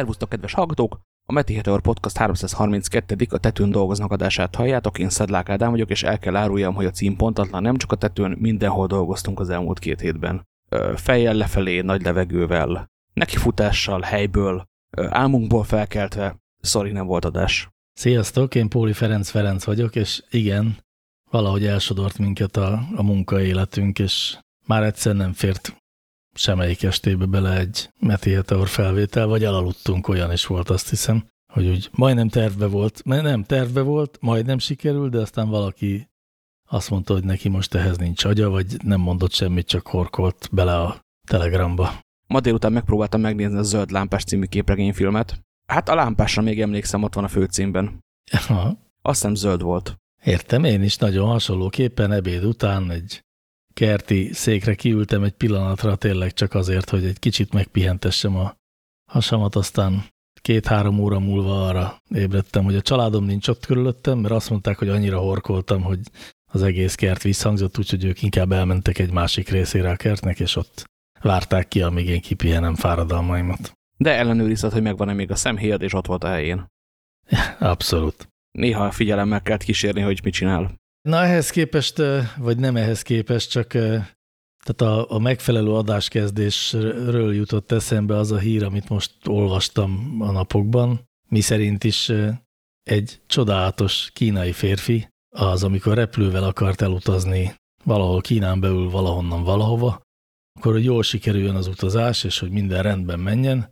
Szervusztok, kedves hallgatók! A Meti Heteor Podcast 332. a tetőn dolgoznak adását halljátok, én Szedlák Ádám vagyok, és el kell áruljam, hogy a cím pontatlan, nem csak a tetőn, mindenhol dolgoztunk az elmúlt két hétben. Fejjel lefelé, nagy levegővel, nekifutással, helyből, álmunkból felkeltve, sorry, nem volt adás. Sziasztok, én Póli Ferenc Ferenc vagyok, és igen, valahogy elsodort minket a, a munkaéletünk, és már egyszer nem fért semmelyik estébe bele egy Meti Heteor felvétel, vagy elaludtunk, olyan is volt, azt hiszem, hogy úgy majdnem tervbe volt, nem tervbe volt, majdnem sikerült, de aztán valaki azt mondta, hogy neki most ehhez nincs agya, vagy nem mondott semmit, csak horkolt bele a telegramba. Ma délután megpróbáltam megnézni a Zöld Lámpás című képregényfilmet. Hát a lámpásra még emlékszem, ott van a főcímben. Aha. Azt hiszem zöld volt. Értem, én is nagyon hasonlóképpen ebéd után egy kerti székre kiültem egy pillanatra tényleg csak azért, hogy egy kicsit megpihentessem a hasamat, aztán két-három óra múlva arra ébredtem, hogy a családom nincs ott körülöttem, mert azt mondták, hogy annyira horkoltam, hogy az egész kert visszhangzott, úgyhogy ők inkább elmentek egy másik részére a kertnek, és ott várták ki, amíg én kipihenem fáradalmaimat. De ellenőrizted, hogy megvan-e még a szemhéjad, és ott volt a helyén. Abszolút. Néha figyelemmel kell kísérni, hogy mit csinál. Na ehhez képest, vagy nem ehhez képest, csak tehát a, a megfelelő adáskezdésről jutott eszembe az a hír, amit most olvastam a napokban, mi szerint is egy csodálatos kínai férfi, az amikor repülővel akart elutazni valahol Kínán belül valahonnan valahova, akkor hogy jól sikerüljön az utazás, és hogy minden rendben menjen,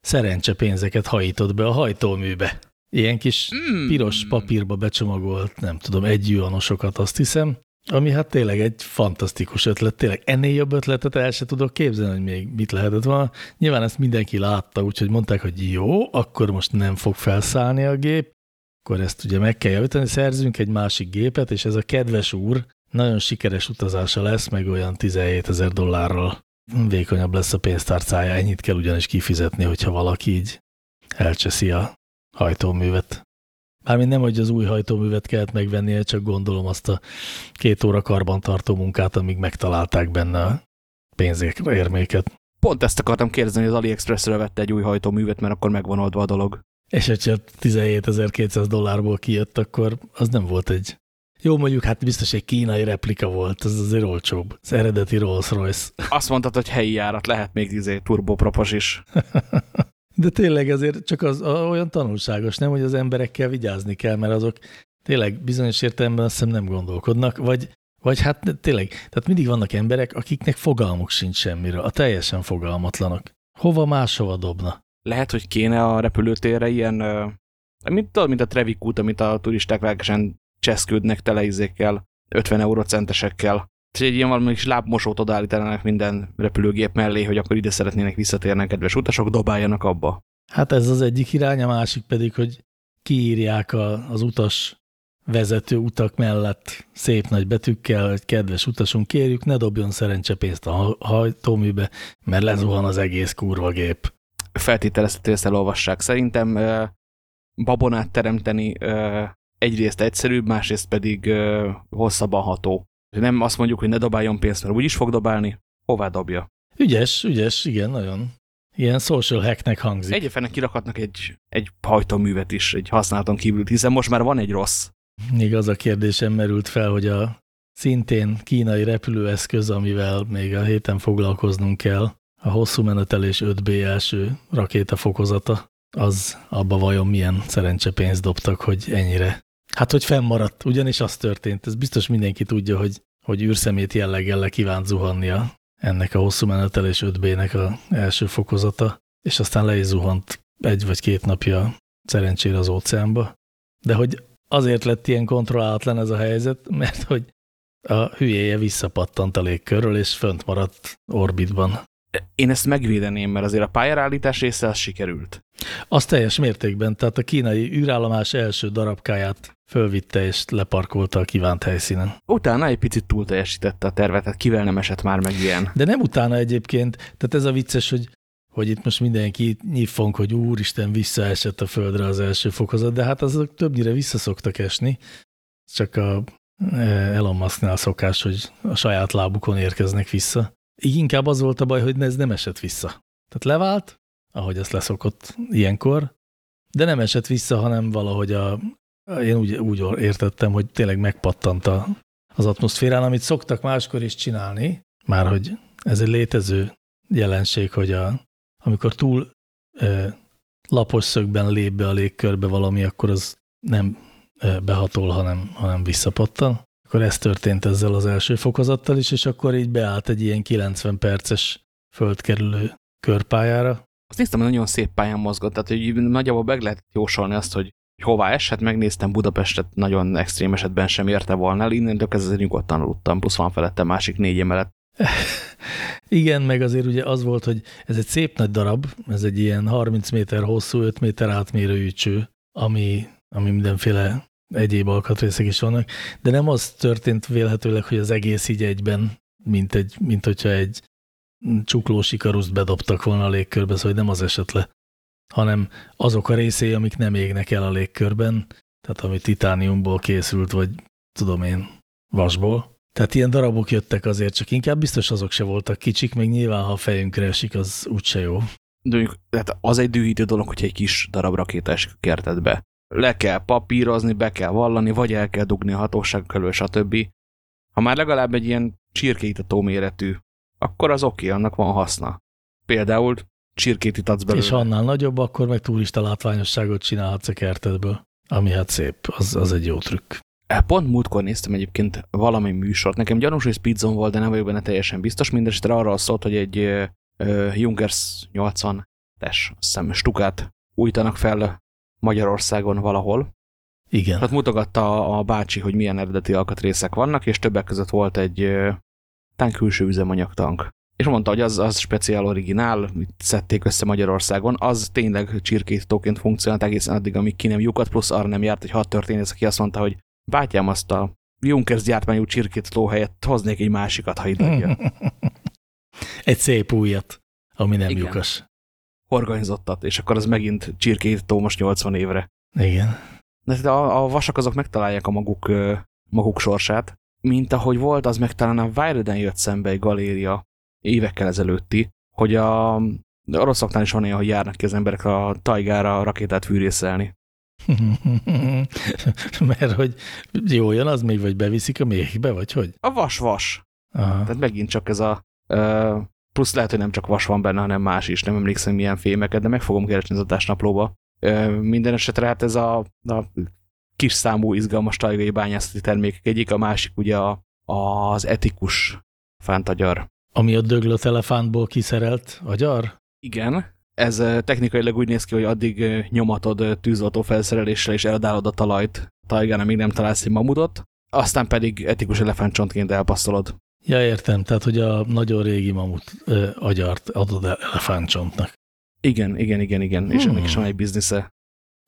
szerencse pénzeket hajított be a hajtóműbe. Ilyen kis mm. piros papírba becsomagolt, nem tudom, egy juanosokat azt hiszem, ami hát tényleg egy fantasztikus ötlet. Tényleg ennél jobb ötletet el se tudok képzelni, hogy még mit lehetett volna. Nyilván ezt mindenki látta, úgyhogy mondták, hogy jó, akkor most nem fog felszállni a gép, akkor ezt ugye meg kell javítani, szerzünk egy másik gépet, és ez a kedves úr nagyon sikeres utazása lesz, meg olyan 17 ezer dollárral vékonyabb lesz a pénztárcája, ennyit kell ugyanis kifizetni, hogyha valaki így elcseszi a hajtóművet. Mármint nem, hogy az új hajtóművet kellett megvennie, csak gondolom azt a két óra karbantartó munkát, amíg megtalálták benne a pénzérméket. Pont ezt akartam kérdezni, hogy az AliExpress-re vette egy új hajtóművet, mert akkor megvan oldva a dolog. És hogyha 17.200 dollárból kijött, akkor az nem volt egy... Jó, mondjuk hát biztos egy kínai replika volt, az azért olcsóbb. Az eredeti Rolls-Royce. Azt mondtad, hogy helyi járat, lehet még izé turbopropos is. De tényleg azért csak az olyan tanulságos, nem, hogy az emberekkel vigyázni kell, mert azok tényleg bizonyos értelemben azt hiszem nem gondolkodnak, vagy, vagy hát tényleg, tehát mindig vannak emberek, akiknek fogalmuk sincs semmiről, a teljesen fogalmatlanok. Hova máshova dobna? Lehet, hogy kéne a repülőtérre ilyen, mint, tudod, mint a Trevik út, amit a turisták lelkesen cseszkődnek tele izékkel, 50 eurocentesekkel egy ilyen valami kis lábmosót odaállítanának minden repülőgép mellé, hogy akkor ide szeretnének visszatérni kedves utasok, dobáljanak abba. Hát ez az egyik irány, a másik pedig, hogy kiírják a, az utas vezető utak mellett szép nagy betűkkel, hogy kedves utasunk, kérjük, ne dobjon szerencsepénzt a hajtóműbe, mert lezuhan az egész kurva gép. Feltételezhető, ezt elolvassák. Szerintem babonát teremteni egyrészt egyszerűbb, másrészt pedig hosszabban ható. Nem azt mondjuk, hogy ne dobáljon pénzt, mert úgyis fog dobálni, hová dobja. Ügyes, ügyes, igen, nagyon. Ilyen social hacknek hangzik. Egyébként kirakhatnak egy, egy hajtóművet is, egy használaton kívül, hiszen most már van egy rossz. Még az a kérdésem merült fel, hogy a szintén kínai repülőeszköz, amivel még a héten foglalkoznunk kell, a hosszú menetelés 5B első rakétafokozata, az abba vajon milyen szerencsepénzt dobtak, hogy ennyire Hát, hogy fennmaradt, ugyanis az történt. Ez biztos mindenki tudja, hogy, hogy űrszemét jelleggel le kívánt zuhannia ennek a hosszú menetelés 5B-nek a első fokozata, és aztán le is zuhant egy vagy két napja szerencsére az óceánba. De hogy azért lett ilyen kontrollálatlan ez a helyzet, mert hogy a hülyéje visszapattant a légkörről, és fönt maradt orbitban. Én ezt megvédeném, mert azért a pályárállítás része az sikerült. Az teljes mértékben, tehát a kínai űrállomás első darabkáját fölvitte és leparkolta a kívánt helyszínen. Utána egy picit túl teljesítette a tervet, tehát kivel nem esett már meg ilyen. De nem utána egyébként, tehát ez a vicces, hogy, hogy itt most mindenki nyifong, hogy úristen, visszaesett a földre az első fokozat, de hát azok többnyire visszaszoktak esni, csak a e, Elon Musknál szokás, hogy a saját lábukon érkeznek vissza. Így inkább az volt a baj, hogy ez nem esett vissza. Tehát levált, ahogy ezt leszokott ilyenkor, de nem esett vissza, hanem valahogy a, én úgy, úgy értettem, hogy tényleg megpattant a, az atmoszférán, amit szoktak máskor is csinálni, már hogy ez egy létező jelenség, hogy a, amikor túl e, lapos szögben lép be a légkörbe valami, akkor az nem e, behatol, hanem, hanem visszapattan. Akkor ez történt ezzel az első fokozattal is, és akkor így beállt egy ilyen 90 perces földkerülő körpályára. Azt néztem, hogy nagyon szép pályán mozgott, tehát hogy nagyjából meg lehet jósolni azt, hogy hová esett, megnéztem Budapestet, nagyon extrém esetben sem érte volna el, innentől kezdve nyugodtan aludtam, plusz van felette másik négy emelet. Igen, meg azért ugye az volt, hogy ez egy szép nagy darab, ez egy ilyen 30 méter hosszú, 5 méter átmérőjű cső, ami, ami mindenféle egyéb alkatrészek is vannak, de nem az történt vélhetőleg, hogy az egész így egyben, mint, egy, mint hogyha egy csuklós ikaruszt bedobtak volna a légkörbe, szóval nem az esett le, hanem azok a részei, amik nem égnek el a légkörben, tehát ami titániumból készült, vagy tudom én, vasból. Tehát ilyen darabok jöttek azért, csak inkább biztos azok se voltak kicsik, még nyilván, ha a fejünkre esik, az úgyse jó. De mondjuk, tehát az egy dühítő dolog, hogy egy kis darab rakéta esik a kertedbe. Le kell papírozni, be kell vallani, vagy el kell dugni a hatóság elől, stb. Ha már legalább egy ilyen csirkéitató méretű akkor az oké, okay, annak van haszna. Például csirkét itatsz belőle. És annál nagyobb, akkor meg turista látványosságot csinálhatsz a kertedből, ami hát szép, az, az egy jó trükk. E, pont múltkor néztem egyébként valami műsort. Nekem gyanús, hogy Speedzone volt, de nem vagyok benne teljesen biztos. Mindenesetre arról szólt, hogy egy uh, Junkers 80-es szem stukát újtanak fel Magyarországon valahol. Igen. Hát mutogatta a bácsi, hogy milyen eredeti alkatrészek vannak, és többek között volt egy tán külső üzemanyagtank. És mondta, hogy az, az speciál originál, mit szedték össze Magyarországon, az tényleg csirkétítóként funkcionált egészen addig, amíg ki nem lyukat, plusz arra nem járt, hogy hat történész, aki azt mondta, hogy bátyám azt a Junkers gyártmányú csirkétító helyett hoznék egy másikat, ha idegyen. egy szép újat, ami nem Igen. lyukas. Organizottat, és akkor az megint csirkétító most 80 évre. Igen. De a, a vasak azok megtalálják a maguk, maguk sorsát, mint ahogy volt, az meg talán a Wilden jött szembe egy galéria évekkel ezelőtti, hogy a de oroszoknál is van olyan, hogy járnak ki az emberek a tajgára a rakétát fűrészelni. Mert hogy jó jön az még, vagy beviszik a méhbe, vagy hogy? A vas-vas. Tehát megint csak ez a... Uh, plusz lehet, hogy nem csak vas van benne, hanem más is. Nem emlékszem milyen fémeket, de meg fogom keresni az adásnaplóba. Uh, minden esetre hát ez a, a kis számú izgalmas tajgai bányászati termékek egyik, a másik ugye a, az etikus fántagyar. Ami a döglött elefántból kiszerelt agyar? Igen, ez technikailag úgy néz ki, hogy addig nyomatod tűzoltó felszereléssel és eladálod a talajt tajgán, amíg nem találsz egy mamutot, aztán pedig etikus elefántcsontként elpasszolod. Ja, értem, tehát hogy a nagyon régi mamut ö, agyart adod elefántcsontnak. Igen, igen, igen, igen, és hmm. ennek is van egy biznisze.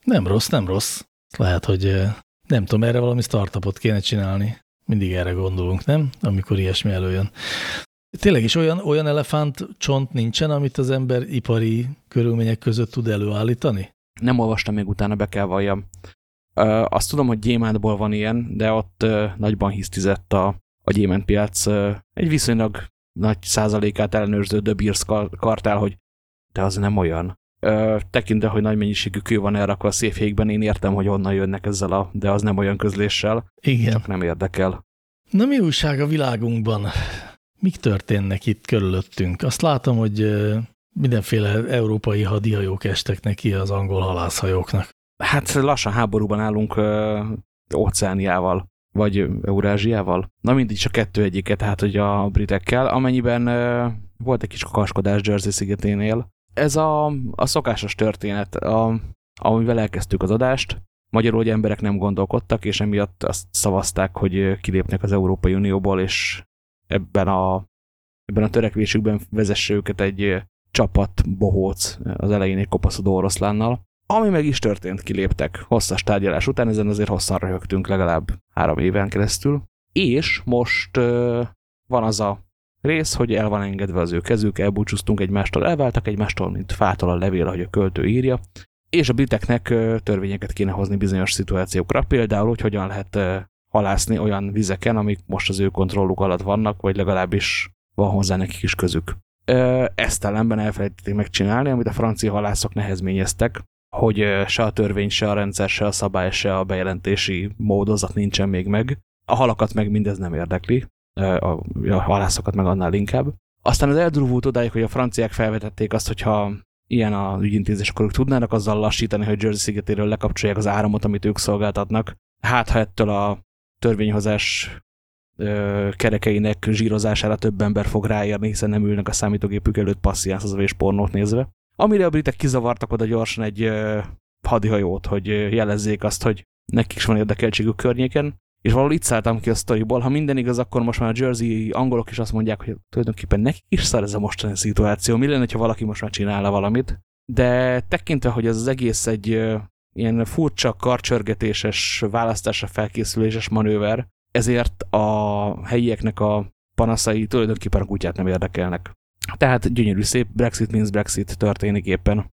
Nem rossz, nem rossz. Lehet, hogy nem tudom, erre valami startupot kéne csinálni. Mindig erre gondolunk, nem? Amikor ilyesmi előjön. Tényleg is olyan, olyan elefánt csont nincsen, amit az ember ipari körülmények között tud előállítani? Nem olvastam még utána, be kell valljam. Ö, azt tudom, hogy gyémántból van ilyen, de ott ö, nagyban hisztizett a, a gyémántpiac. Ö, egy viszonylag nagy százalékát ellenőrző De Beers kartál, hogy de az nem olyan tekintve, hogy nagy mennyiségű kő van elrakva a széfjékben, én értem, hogy honnan jönnek ezzel a, de az nem olyan közléssel. Igen. Csak nem érdekel. Na mi újság a világunkban? Mik történnek itt körülöttünk? Azt látom, hogy mindenféle európai hadihajók estek neki az angol halászhajóknak. Hát lassan háborúban állunk ö, óceániával, vagy Eurázsiával. Na mindig csak kettő egyiket, tehát hogy a britekkel, amennyiben ö, volt egy kis kakaskodás Jersey szigeténél, ez a, a szokásos történet, a, amivel elkezdtük az adást. Magyarul, hogy emberek nem gondolkodtak, és emiatt azt szavazták, hogy kilépnek az Európai Unióból, és ebben a, ebben a törekvésükben vezesse őket egy csapat bohóc az elején egy kopaszodó oroszlánnal. Ami meg is történt, kiléptek hosszas tárgyalás után, ezen azért hosszan röhögtünk legalább három éven keresztül. És most van az a rész, hogy el van engedve az ő kezük, elbúcsúztunk egymástól, elváltak egymástól, mint fától a levél, ahogy a költő írja, és a briteknek törvényeket kéne hozni bizonyos szituációkra, például, hogy hogyan lehet halászni olyan vizeken, amik most az ő kontrolluk alatt vannak, vagy legalábbis van hozzá nekik is közük. Ezt ellenben elfelejtették megcsinálni, amit a francia halászok nehezményeztek, hogy se a törvény, se a rendszer, se a szabály, se a bejelentési módozat nincsen még meg. A halakat meg mindez nem érdekli, a, a halászokat meg annál inkább. Aztán az eldurvult odáig, hogy a franciák felvetették azt, hogyha ilyen a ügyintézés, akkor ők tudnának azzal lassítani, hogy Jersey szigetéről lekapcsolják az áramot, amit ők szolgáltatnak. Hát, ha ettől a törvényhozás ö, kerekeinek zsírozására több ember fog ráérni, hiszen nem ülnek a számítógépük előtt passziánszozva és pornót nézve. Amire a britek kizavartak oda gyorsan egy ö, hadihajót, hogy jelezzék azt, hogy nekik is van érdekeltségük környéken, és valahol itt szálltam ki a sztoriból, ha minden igaz, akkor most már a Jersey angolok is azt mondják, hogy tulajdonképpen nekik is szar ez a mostani szituáció. Mi lenne, ha valaki most már csinálna valamit? De tekintve, hogy ez az egész egy ilyen furcsa, karcsörgetéses, választásra felkészüléses manőver, ezért a helyieknek a panaszai tulajdonképpen a kutyát nem érdekelnek. Tehát gyönyörű szép Brexit means Brexit történik éppen.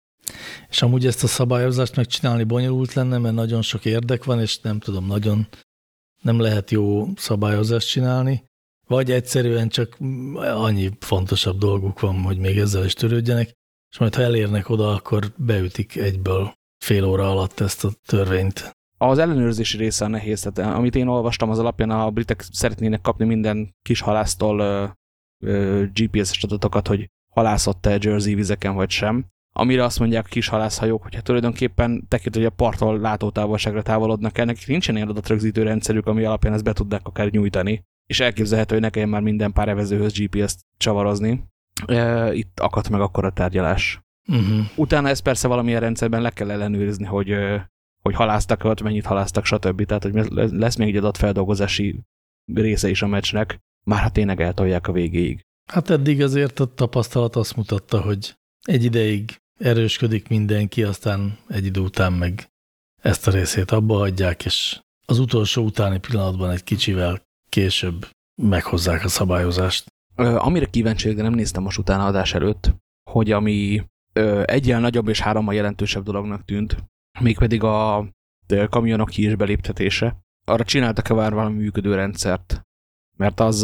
És amúgy ezt a szabályozást megcsinálni bonyolult lenne, mert nagyon sok érdek van, és nem tudom, nagyon nem lehet jó szabályozást csinálni, vagy egyszerűen csak annyi fontosabb dolguk van, hogy még ezzel is törődjenek, és majd ha elérnek oda, akkor beütik egyből fél óra alatt ezt a törvényt. Az ellenőrzési része a nehéz, tehát amit én olvastam, az alapján a britek szeretnének kapni minden kis halásztól GPS-es adatokat, hogy halászott-e Jersey vizeken vagy sem. Amire azt mondják a kis halászhajók, hogy hát tulajdonképpen tekintve, hogy a parttól látótávolságra távolodnak el, nekik nincsen ilyen adatrögzítő rendszerük, ami alapján ezt be tudnák akár nyújtani. És elképzelhető, hogy ne kelljen már minden pár evezőhöz GPS-t csavarozni. Itt akadt meg akkor a tárgyalás. Uh -huh. Utána ezt persze valamilyen rendszerben le kell ellenőrizni, hogy, hogy haláztak, vagy mennyit haláztak, stb. Tehát, hogy lesz még egy adatfeldolgozási része is a meccsnek, már ha tényleg eltolják a végéig. Hát eddig azért a tapasztalat azt mutatta, hogy egy ideig erősködik mindenki, aztán egy idő után meg ezt a részét abba hagyják, és az utolsó utáni pillanatban egy kicsivel később meghozzák a szabályozást. Amire kíváncsi, de nem néztem most utána adás előtt, hogy ami egyen nagyobb és hárommal jelentősebb dolognak tűnt, mégpedig a kamionok ki is beléptetése. Arra csináltak-e már valami működő rendszert? Mert az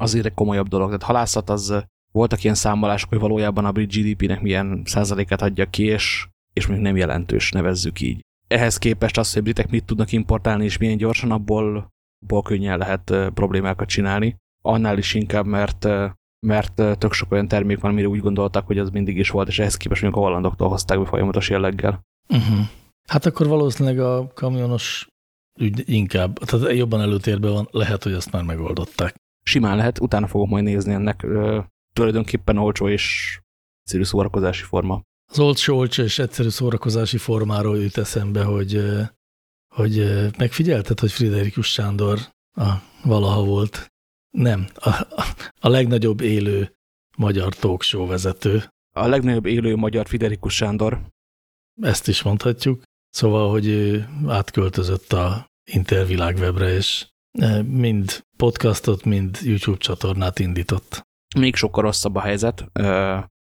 azért egy komolyabb dolog. Tehát halászat az voltak ilyen számolások, hogy valójában a brit GDP-nek milyen százalékát adja ki, és, és még nem jelentős, nevezzük így. Ehhez képest az, hogy a britek mit tudnak importálni, és milyen gyorsan, abból, abból könnyen lehet problémákat csinálni. Annál is inkább, mert, mert tök sok olyan termék van, amire úgy gondoltak, hogy az mindig is volt, és ehhez képest mondjuk a hollandoktól hozták be folyamatos jelleggel. Uh -huh. Hát akkor valószínűleg a kamionos ügy inkább, tehát jobban előtérben van, lehet, hogy azt már megoldották. Simán lehet, utána fogok majd nézni ennek tulajdonképpen olcsó és egyszerű szórakozási forma. Az olcsó, olcsó és egyszerű szórakozási formáról jut eszembe, hogy, hogy megfigyelted, hogy Friderikus Sándor a, valaha volt. Nem, a, a legnagyobb élő magyar talkshow vezető. A legnagyobb élő magyar Friderikus Sándor. Ezt is mondhatjuk. Szóval, hogy ő átköltözött a Intervilágwebre, és mind podcastot, mind YouTube csatornát indított még sokkal rosszabb a helyzet.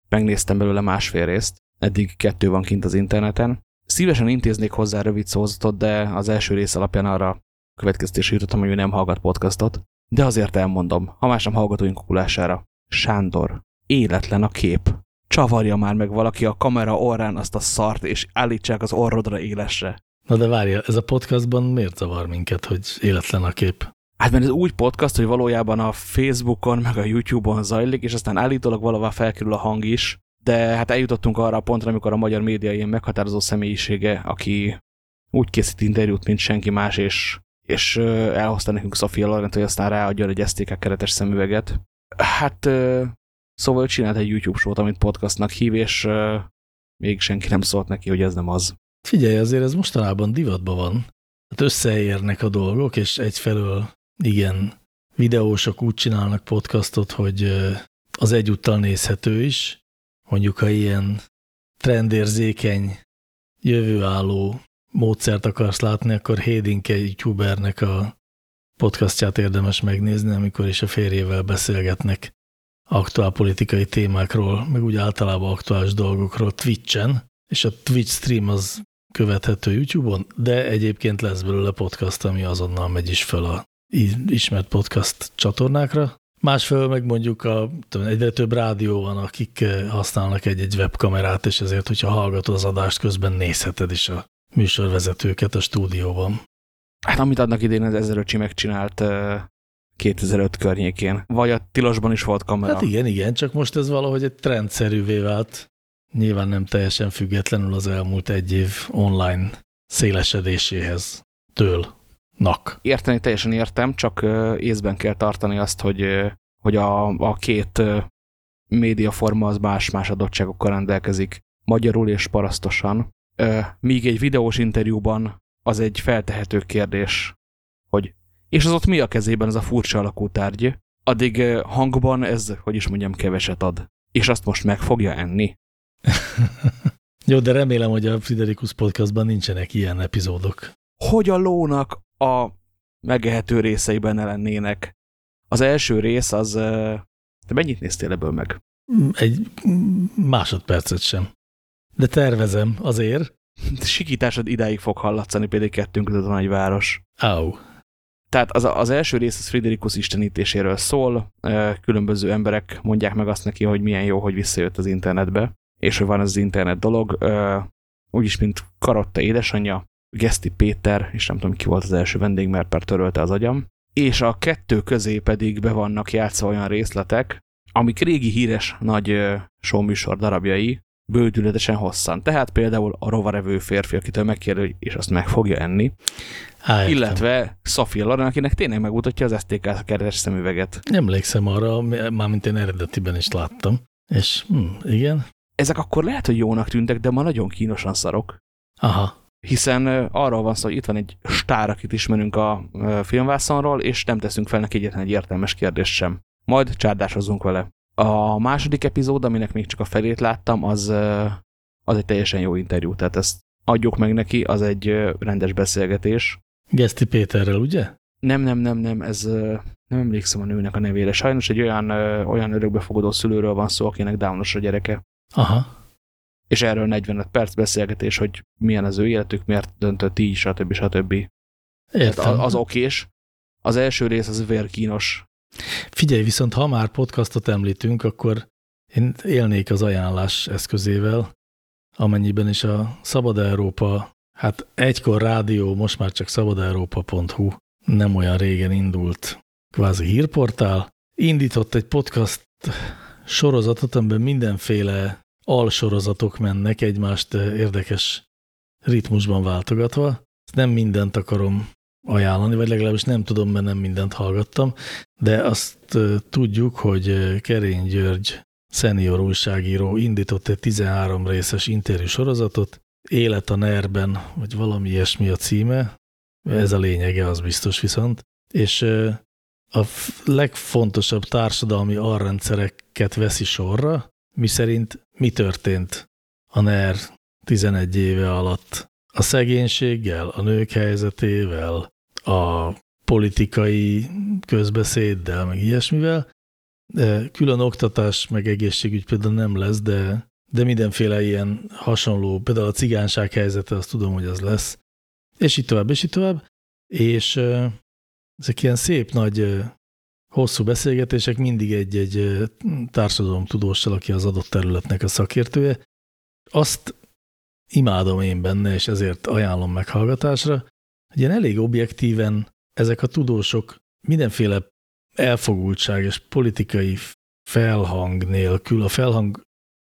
Megnéztem belőle másfél részt, eddig kettő van kint az interneten. Szívesen intéznék hozzá rövid szózatot, de az első rész alapján arra következtésre jutottam, hogy ő nem hallgat podcastot. De azért elmondom, ha más nem hallgatóink kukulására. Sándor, életlen a kép. Csavarja már meg valaki a kamera orrán azt a szart, és állítsák az orrodra élesre. Na de várja, ez a podcastban miért zavar minket, hogy életlen a kép? Hát mert ez úgy podcast, hogy valójában a Facebookon, meg a YouTube-on zajlik, és aztán állítólag valahová felkerül a hang is, de hát eljutottunk arra a pontra, amikor a magyar média ilyen meghatározó személyisége, aki úgy készít interjút, mint senki más, és, és elhozta nekünk Sofia Laurent, hogy aztán ráadjon egy STK keretes szemüveget. Hát szóval csinált egy YouTube show amit podcastnak hív, és még senki nem szólt neki, hogy ez nem az. Figyelj, azért ez mostanában divatban van. Hát összeérnek a dolgok, és egyfelől igen, videósok úgy csinálnak podcastot, hogy az egyúttal nézhető is. Mondjuk, ha ilyen trendérzékeny, jövőálló módszert akarsz látni, akkor Hédinke youtubernek a podcastját érdemes megnézni, amikor is a férjével beszélgetnek aktuál politikai témákról, meg úgy általában aktuális dolgokról Twitchen, és a Twitch stream az követhető YouTube-on, de egyébként lesz belőle podcast, ami azonnal megy is föl a ismert podcast csatornákra, Másfelől meg mondjuk a, tudom, egyre több rádió van, akik használnak egy-egy webkamerát, és ezért, hogyha hallgatod az adást, közben nézheted is a műsorvezetőket a stúdióban. Hát amit annak idén az Ezeröcsi megcsinált 2005 környékén. Vagy a tilosban is volt kamera. Hát igen, igen, csak most ez valahogy egy trendszerűvé vált. Nyilván nem teljesen függetlenül az elmúlt egy év online szélesedéséhez től. Nak. Érteni teljesen értem, csak észben kell tartani azt, hogy, hogy a, a két médiaforma az más-más adottságokkal rendelkezik. Magyarul és parasztosan. Míg egy videós interjúban az egy feltehető kérdés, hogy és az ott mi a kezében ez a furcsa alakú tárgy, addig hangban ez, hogy is mondjam, keveset ad. És azt most meg fogja enni. Jó, de remélem, hogy a Friderikus podcastban nincsenek ilyen epizódok. Hogy a lónak a megehető részei benne lennének. Az első rész az... Te mennyit néztél ebből meg? Egy másodpercet sem. De tervezem azért. Sikításod idáig fog hallatszani például kettőnk között a nagyváros. Au. Tehát az, az első rész az Friderikus istenítéséről szól, különböző emberek mondják meg azt neki, hogy milyen jó, hogy visszajött az internetbe, és hogy van ez az internet dolog, úgyis, mint Karotta édesanyja, Geszti Péter, és nem tudom ki volt az első vendég, mert per törölte az agyam, és a kettő közé pedig be vannak játszva olyan részletek, amik régi híres nagy showműsor darabjai, bődületesen hosszan. Tehát például a rovarevő férfi, akitől megkérdő, és azt meg fogja enni. Á, illetve Sofia Loren, akinek tényleg megmutatja az STK keres szemüveget. Emlékszem arra, mármint én eredetiben is láttam. És hm, igen. Ezek akkor lehet, hogy jónak tűntek, de ma nagyon kínosan szarok. Aha. Hiszen arról van szó, hogy itt van egy stár, akit ismerünk a filmvászonról, és nem teszünk fel neki egyetlen egy értelmes kérdést sem. Majd csárdásozunk vele. A második epizód, aminek még csak a felét láttam, az, az egy teljesen jó interjú, tehát ezt adjuk meg neki, az egy rendes beszélgetés. Geszti Péterrel, ugye? Nem, nem, nem, nem, ez nem emlékszem a nőnek a nevére. Sajnos egy olyan, olyan örökbefogadó szülőről van szó, akinek downos a gyereke. Aha. És erről 45 perc beszélgetés, hogy milyen az ő életük, miért döntött így, stb. stb. Értem. Az, az okés. Az első rész az vérkínos. Figyelj, viszont ha már podcastot említünk, akkor én élnék az ajánlás eszközével, amennyiben is a Szabad Európa, hát egykor rádió, most már csak szabadeurópa.hu, nem olyan régen indult kvázi hírportál, indított egy podcast sorozatot, amiben mindenféle alsorozatok mennek egymást érdekes ritmusban váltogatva. Nem mindent akarom ajánlani, vagy legalábbis nem tudom, mert nem mindent hallgattam, de azt tudjuk, hogy Kerény György szenior újságíró indított egy 13 részes interjú sorozatot, Élet a NER-ben, vagy valami ilyesmi a címe, ez a lényege, az biztos viszont, és a legfontosabb társadalmi arrendszereket veszi sorra, miszerint mi történt a NER 11 éve alatt a szegénységgel, a nők helyzetével, a politikai közbeszéddel, meg ilyesmivel. De külön oktatás, meg egészségügy például nem lesz, de, de mindenféle ilyen hasonló, például a cigánság helyzete, azt tudom, hogy az lesz. És így tovább, és így tovább. És ezek ilyen szép nagy hosszú beszélgetések mindig egy-egy társadalomtudóssal, aki az adott területnek a szakértője. Azt imádom én benne, és ezért ajánlom meghallgatásra, hogy ilyen elég objektíven ezek a tudósok mindenféle elfogultság és politikai felhang nélkül, a felhang,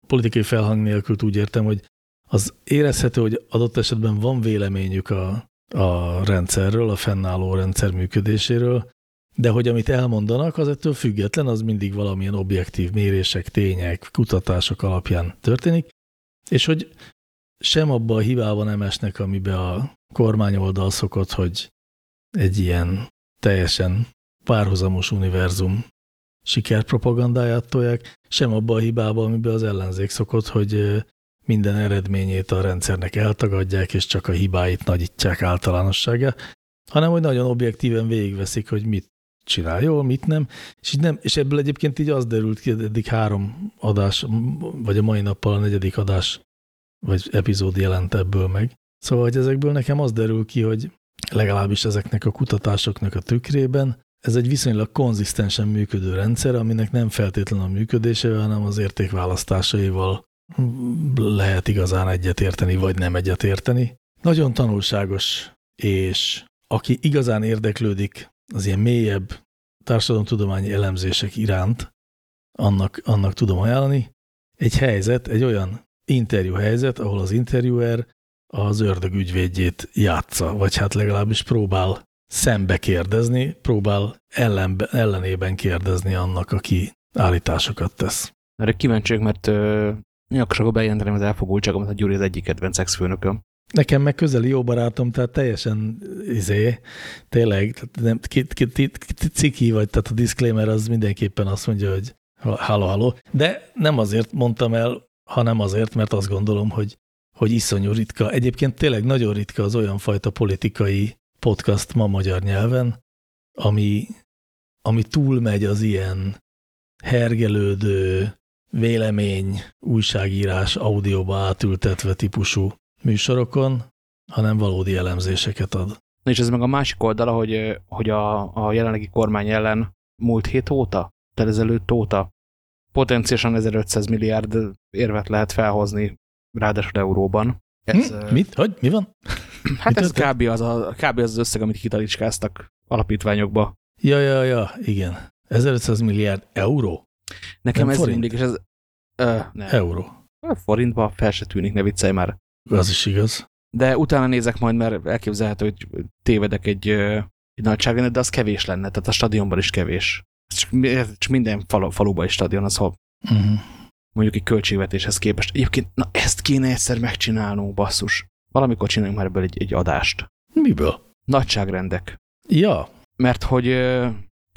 politikai felhang nélkül úgy értem, hogy az érezhető, hogy adott esetben van véleményük a, a rendszerről, a fennálló rendszer működéséről, de hogy amit elmondanak, az ettől független, az mindig valamilyen objektív mérések, tények, kutatások alapján történik, és hogy sem abba a hibába nem esnek, amibe a kormányoldal szokott, hogy egy ilyen teljesen párhuzamos univerzum sikerpropagandáját tolják, sem abba a hibába, amiben az ellenzék szokott, hogy minden eredményét a rendszernek eltagadják, és csak a hibáit nagyítják általánossága, hanem hogy nagyon objektíven végigveszik, hogy mit csinál jól, mit nem, és, így nem, és ebből egyébként így az derült ki, eddig három adás, vagy a mai nappal a negyedik adás, vagy epizód jelent ebből meg. Szóval, hogy ezekből nekem az derül ki, hogy legalábbis ezeknek a kutatásoknak a tükrében ez egy viszonylag konzisztensen működő rendszer, aminek nem feltétlenül a működésével, hanem az értékválasztásaival lehet igazán egyetérteni, vagy nem egyetérteni. Nagyon tanulságos, és aki igazán érdeklődik az ilyen mélyebb társadalomtudományi elemzések iránt, annak, annak tudom ajánlani. Egy helyzet, egy olyan interjú helyzet, ahol az interjúer az ördög ügyvédjét játsza, vagy hát legalábbis próbál szembe kérdezni, próbál ellenbe, ellenében kérdezni annak, aki állításokat tesz. Erre kíváncsiak, mert én akkor bejelenteném az elfogultságomat, a Gyuri az egyik kedvenc ex-főnököm. Nekem meg közeli jó barátom, tehát teljesen izé, tényleg, nem, ki, ki, ki, ciki vagy, tehát a disclaimer az mindenképpen azt mondja, hogy halló, halló. De nem azért mondtam el, hanem azért, mert azt gondolom, hogy, hogy iszonyú ritka. Egyébként tényleg nagyon ritka az olyan fajta politikai podcast ma magyar nyelven, ami, ami túlmegy az ilyen hergelődő, vélemény, újságírás, audióba átültetve típusú műsorokon, hanem valódi elemzéseket ad. Na és ez meg a másik oldala, hogy, hogy a, a jelenlegi kormány ellen múlt hét óta, tehát ezelőtt óta potenciálisan 1500 milliárd érvet lehet felhozni, ráadásul euróban. Ez, hm? Mit? Hogy? Mi van? Hát Mi ez kb az, a, kb az az összeg, amit kitalicskáztak alapítványokba. Ja, ja, ja, igen. 1500 milliárd euró? Nekem nem ez forint? mindig, és ez... Ö, nem. Euró. A forintba fel se tűnik, ne viccelj már. Az is igaz. De utána nézek majd, mert elképzelhető, hogy tévedek egy, egy nagyságrendet, de az kevés lenne, tehát a stadionban is kevés. Csak, csak minden falu, faluban is stadion, az hol. Uh mhm. -huh. Mondjuk egy költségvetéshez képest. Egyébként, na ezt kéne egyszer megcsinálnunk, basszus. Valamikor csináljunk már ebből egy, egy adást. Miből? Nagyságrendek. Ja. Mert hogy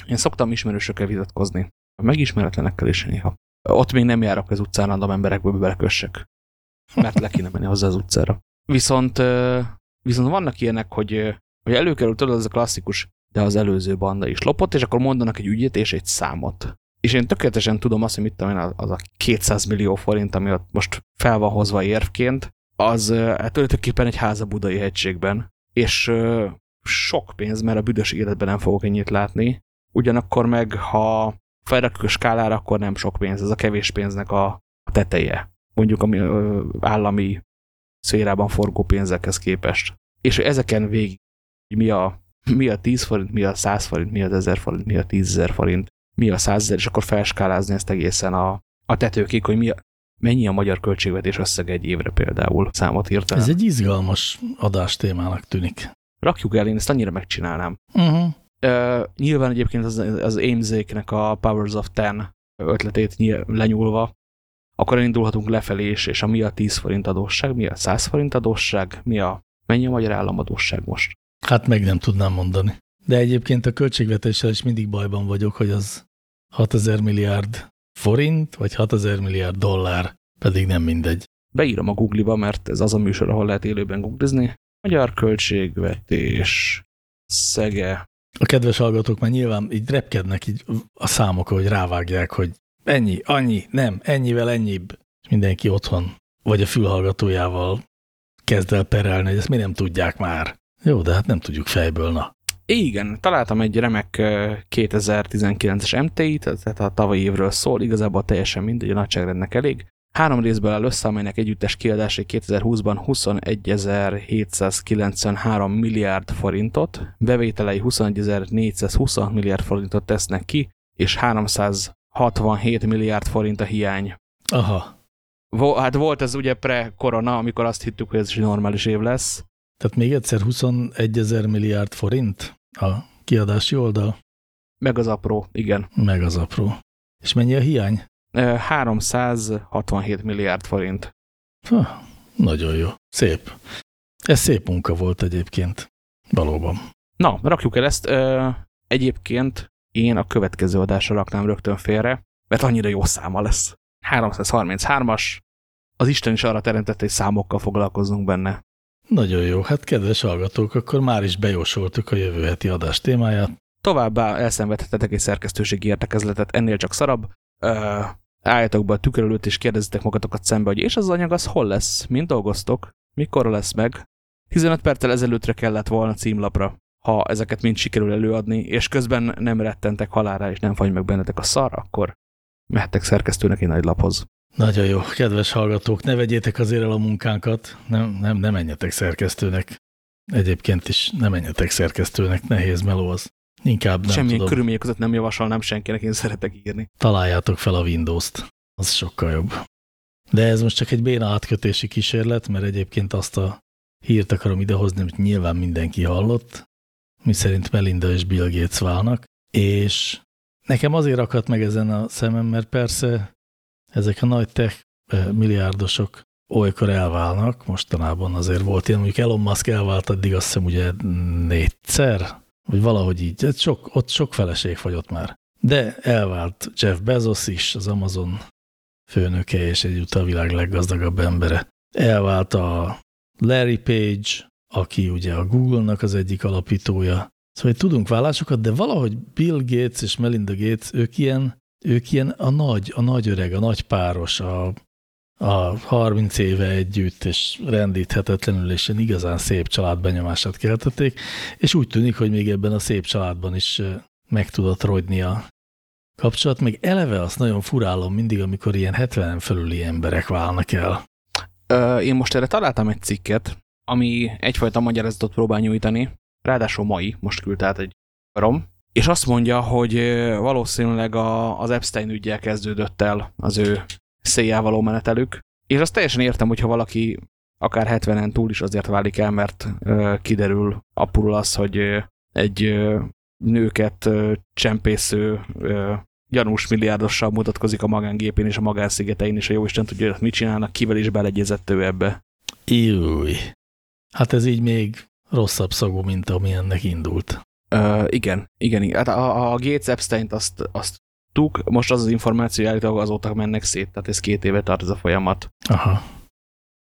én szoktam ismerősökkel vitatkozni. Megismeretlenekkel is néha. Ott még nem járok az utcán, adom emberekből belekössek. Mert le kéne menni hozzá az utcára. Viszont, viszont vannak ilyenek, hogy, hogy előkerül tudod, az a klasszikus, de az előző banda is lopott, és akkor mondanak egy ügyet és egy számot. És én tökéletesen tudom azt, hogy mit tudom én, az a 200 millió forint, ami ott most fel van hozva érvként, az hát tulajdonképpen egy ház a budai hegységben, és sok pénz, mert a büdös életben nem fogok ennyit látni. Ugyanakkor meg, ha felrakjuk a skálára, akkor nem sok pénz, ez a kevés pénznek a teteje. Mondjuk ami állami szférában forgó pénzekhez képest. És ezeken végig mi a, mi a 10 forint, mi a 100 forint, mi az 1000 forint, mi a 10 ezer forint, mi a 100 ezer, és akkor felskálázni ezt egészen a, a tetőkig, hogy mi a, Mennyi a magyar költségvetés összeg egy évre például számot írtál? Ez egy izgalmas adástémának tűnik. Rakjuk el, én ezt annyira megcsinálnám. Uh -huh. uh, nyilván egyébként az, az AIMZ-nek a Powers of Ten ötletét lenyúlva, akkor elindulhatunk lefelé is, és a mi a 10 forint adósság, mi a 100 forint adósság, mi a, mennyi a magyar államadósság most? Hát meg nem tudnám mondani. De egyébként a költségvetéssel is mindig bajban vagyok, hogy az 6000 milliárd forint, vagy 6000 milliárd dollár, pedig nem mindegy. Beírom a Google-ba, mert ez az a műsor, ahol lehet élőben googlizni. Magyar költségvetés, szege. A kedves hallgatók már nyilván így repkednek így a számok, hogy rávágják, hogy ennyi, annyi, nem, ennyivel ennyibb. Mindenki otthon, vagy a fülhallgatójával kezd el perelni, hogy ezt mi nem tudják már. Jó, de hát nem tudjuk fejből, na. Igen, találtam egy remek 2019-es MTI, tehát a tavalyi évről szól, igazából teljesen mindegy, a nagyságrendnek elég. Három részből áll össze, amelynek együttes kiadásai 2020-ban 21.793 milliárd forintot, bevételei 21.420 milliárd forintot tesznek ki, és 367 milliárd forint a hiány. Aha. Hát volt ez ugye pre-korona, amikor azt hittük, hogy ez is normális év lesz. Tehát még egyszer 21 ezer milliárd forint? A kiadási oldal? Meg az apró, igen. Meg az apró. És mennyi a hiány? 367 milliárd forint. Ha, nagyon jó. Szép. Ez szép munka volt egyébként. Valóban. Na, rakjuk el ezt. Egyébként én a következő adásra raknám rögtön félre, mert annyira jó száma lesz. 333-as. Az Isten is arra teremtett, hogy számokkal foglalkozzunk benne. Nagyon jó. Hát kedves hallgatók, akkor már is bejósoltuk a jövő heti adás témáját. Továbbá elszenvedhetetek egy szerkesztőségi értekezletet, ennél csak szarabb. Ö, álljatok be a tükör előtt, és kérdezzetek magatokat szembe, hogy és az anyag az hol lesz, mint dolgoztok, mikor lesz meg. 15 perccel ezelőttre kellett volna címlapra. Ha ezeket mind sikerül előadni, és közben nem rettentek halálra, és nem fagy meg bennetek a szar, akkor mehettek szerkesztőnek egy nagy laphoz. Nagyon jó. Kedves hallgatók, ne vegyétek azért el a munkánkat, nem, nem, nem menjetek szerkesztőnek. Egyébként is nem menjetek szerkesztőnek, nehéz meló az. Inkább nem Semmilyen tudom. körülmények között nem javasolnám senkinek, én szeretek írni. Találjátok fel a Windows-t, az sokkal jobb. De ez most csak egy béna átkötési kísérlet, mert egyébként azt a hírt akarom idehozni, amit nyilván mindenki hallott, mi szerint Melinda és Bill Gates válnak, és nekem azért akadt meg ezen a szemem, mert persze ezek a nagy tech milliárdosok olykor elválnak, mostanában azért volt ilyen, mondjuk Elon Musk elvált addig azt hiszem ugye négyszer, vagy valahogy így, Ez sok, ott sok feleség fagyott már. De elvált Jeff Bezos is, az Amazon főnöke és egyúttal a világ leggazdagabb embere. Elvált a Larry Page, aki ugye a Google-nak az egyik alapítója. Szóval tudunk vállásokat, de valahogy Bill Gates és Melinda Gates, ők ilyen, ők ilyen a nagy, a nagy öreg, a nagy páros, a, a 30 éve együtt, és rendíthetetlenül, és ilyen igazán szép családbenyomását keltették, és úgy tűnik, hogy még ebben a szép családban is meg tudott rogyni a kapcsolat, még eleve azt nagyon furálom mindig, amikor ilyen 70 fölüli emberek válnak el. Ö, én most erre találtam egy cikket, ami egyfajta magyarázatot próbál nyújtani, ráadásul mai, most küldte át egy rom, és azt mondja, hogy valószínűleg a, az Epstein ügyel kezdődött el az ő széjjel való menetelük, és azt teljesen értem, hogyha valaki akár 70-en túl is azért válik el, mert ö, kiderül apurul az, hogy egy ö, nőket ö, csempésző ö, gyanús milliárdossal mutatkozik a magángépén és a magánszigetein, és a jóisten tudja, hogy mit csinálnak, kivel is beleegyezett ő ebbe. Júj. Hát ez így még rosszabb szagú, mint ami ennek indult. Ö, igen, igen, igen. Hát a, a Gates Epstein-t azt, azt tuk, most az az információ állítólag azóta mennek szét, tehát ez két éve tart ez a folyamat. Aha.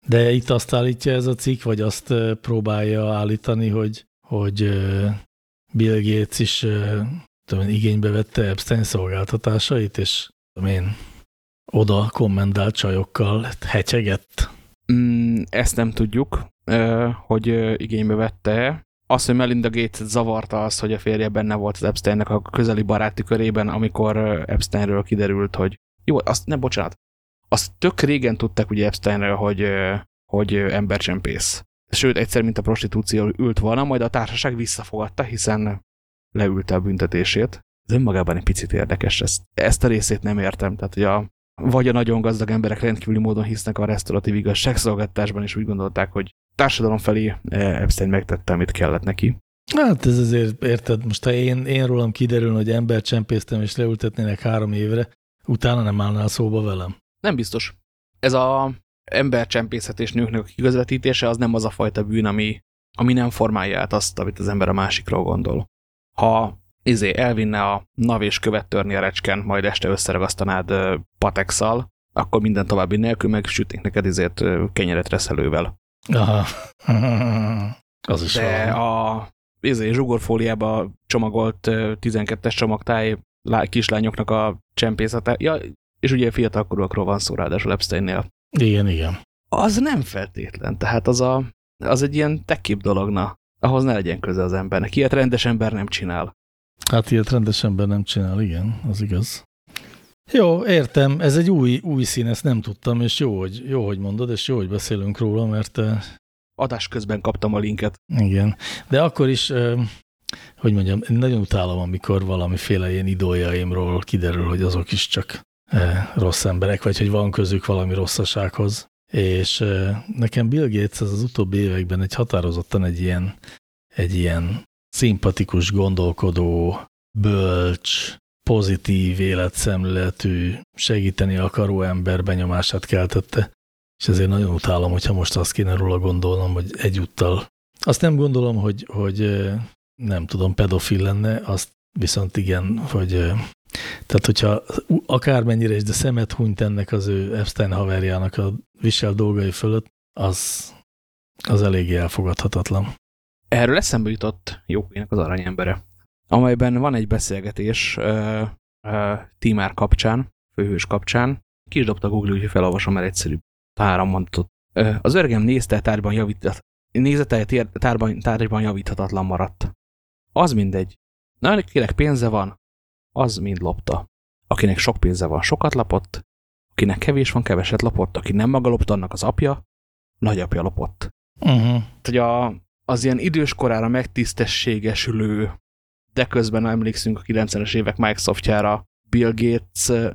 De itt azt állítja ez a cikk, vagy azt próbálja állítani, hogy, hogy Bill Gates is tudom, én, igénybe vette Epstein szolgáltatásait, és tudom én, oda kommentált csajokkal hecsegett. Mm, ezt nem tudjuk, hogy igénybe vette az, hogy Melinda Gates zavarta az, hogy a férje benne volt az Epsteinnek a közeli baráti körében, amikor Epsteinről kiderült, hogy jó, azt nem, bocsánat, azt tök régen tudták ugye Epsteinről, hogy, hogy embercsempész. Sőt, egyszer, mint a prostitúció ült volna, majd a társaság visszafogadta, hiszen leülte a büntetését. Ez önmagában egy picit érdekes, ezt, ezt a részét nem értem. Tehát, hogy a, vagy a nagyon gazdag emberek rendkívüli módon hisznek a restauratív igazságszolgáltatásban, és úgy gondolták, hogy társadalom felé eh, Epstein megtette, amit kellett neki. Hát ez azért, érted, most ha én, én rólam kiderül, hogy ember csempésztem, és leültetnének három évre, utána nem állnál szóba velem. Nem biztos. Ez a embercsempészet és nőknek a kigazvetítése az nem az a fajta bűn, ami, ami nem formálja át azt, amit az ember a másikról gondol. Ha izé elvinne a nav és követ törni a recsken, majd este összeragasztanád ö, patexal, akkor minden további nélkül megsütnék neked ezért kenyeret reszelővel. Aha. Az is De valami. a izé, zsugorfóliába csomagolt ö, 12-es csomagtáj lá- kislányoknak a csempészete, ja, és ugye fiatalkorúakról van szó ráadásul Epsteinnél. Igen, igen. Az nem feltétlen, tehát az, a, az egy ilyen tekkibb dologna, ahhoz ne legyen köze az embernek. Ilyet rendes ember nem csinál. Hát ilyet rendes ember nem csinál, igen, az igaz. Jó, értem, ez egy új, új szín, ezt nem tudtam, és jó, hogy, jó, hogy mondod, és jó, hogy beszélünk róla, mert eh, Adás közben kaptam a linket. igen. De akkor is, eh, hogy mondjam, nagyon utálom, amikor valamiféle ilyen idoljaimról kiderül, hogy azok is csak eh, rossz emberek, vagy hogy van közük valami rosszasághoz. És nekem Bill Gates az az utóbbi években egy határozottan egy ilyen, egy ilyen szimpatikus, gondolkodó, bölcs, pozitív életszemléletű, segíteni akaró ember benyomását keltette. És ezért nagyon utálom, hogyha most azt kéne róla gondolnom, hogy egyúttal. Azt nem gondolom, hogy, hogy nem tudom, pedofil lenne, azt viszont igen, hogy eh, tehát hogyha akármennyire is, de szemet hunyt ennek az ő Epstein haverjának a visel dolgai fölött, az, az eléggé elfogadhatatlan. Erről eszembe jutott Jókének az aranyembere, amelyben van egy beszélgetés uh, uh, Timár kapcsán, főhős kapcsán. Ki is dobta Google, úgyhogy felolvasom, mert egyszerűbb. Három mondatot. Uh, az öregem nézte tárgyban javítat, nézete tárban, tárgyban javíthatatlan maradt. az mindegy. Na, akinek pénze van, az mind lopta. Akinek sok pénze van, sokat lopott, akinek kevés van, keveset lopott, aki nem maga lopta, annak az apja, nagyapja lopott. Uh -huh. hogy a, az ilyen idős korára megtisztességesülő, de közben emlékszünk a 90-es évek Microsoftjára, Bill Gates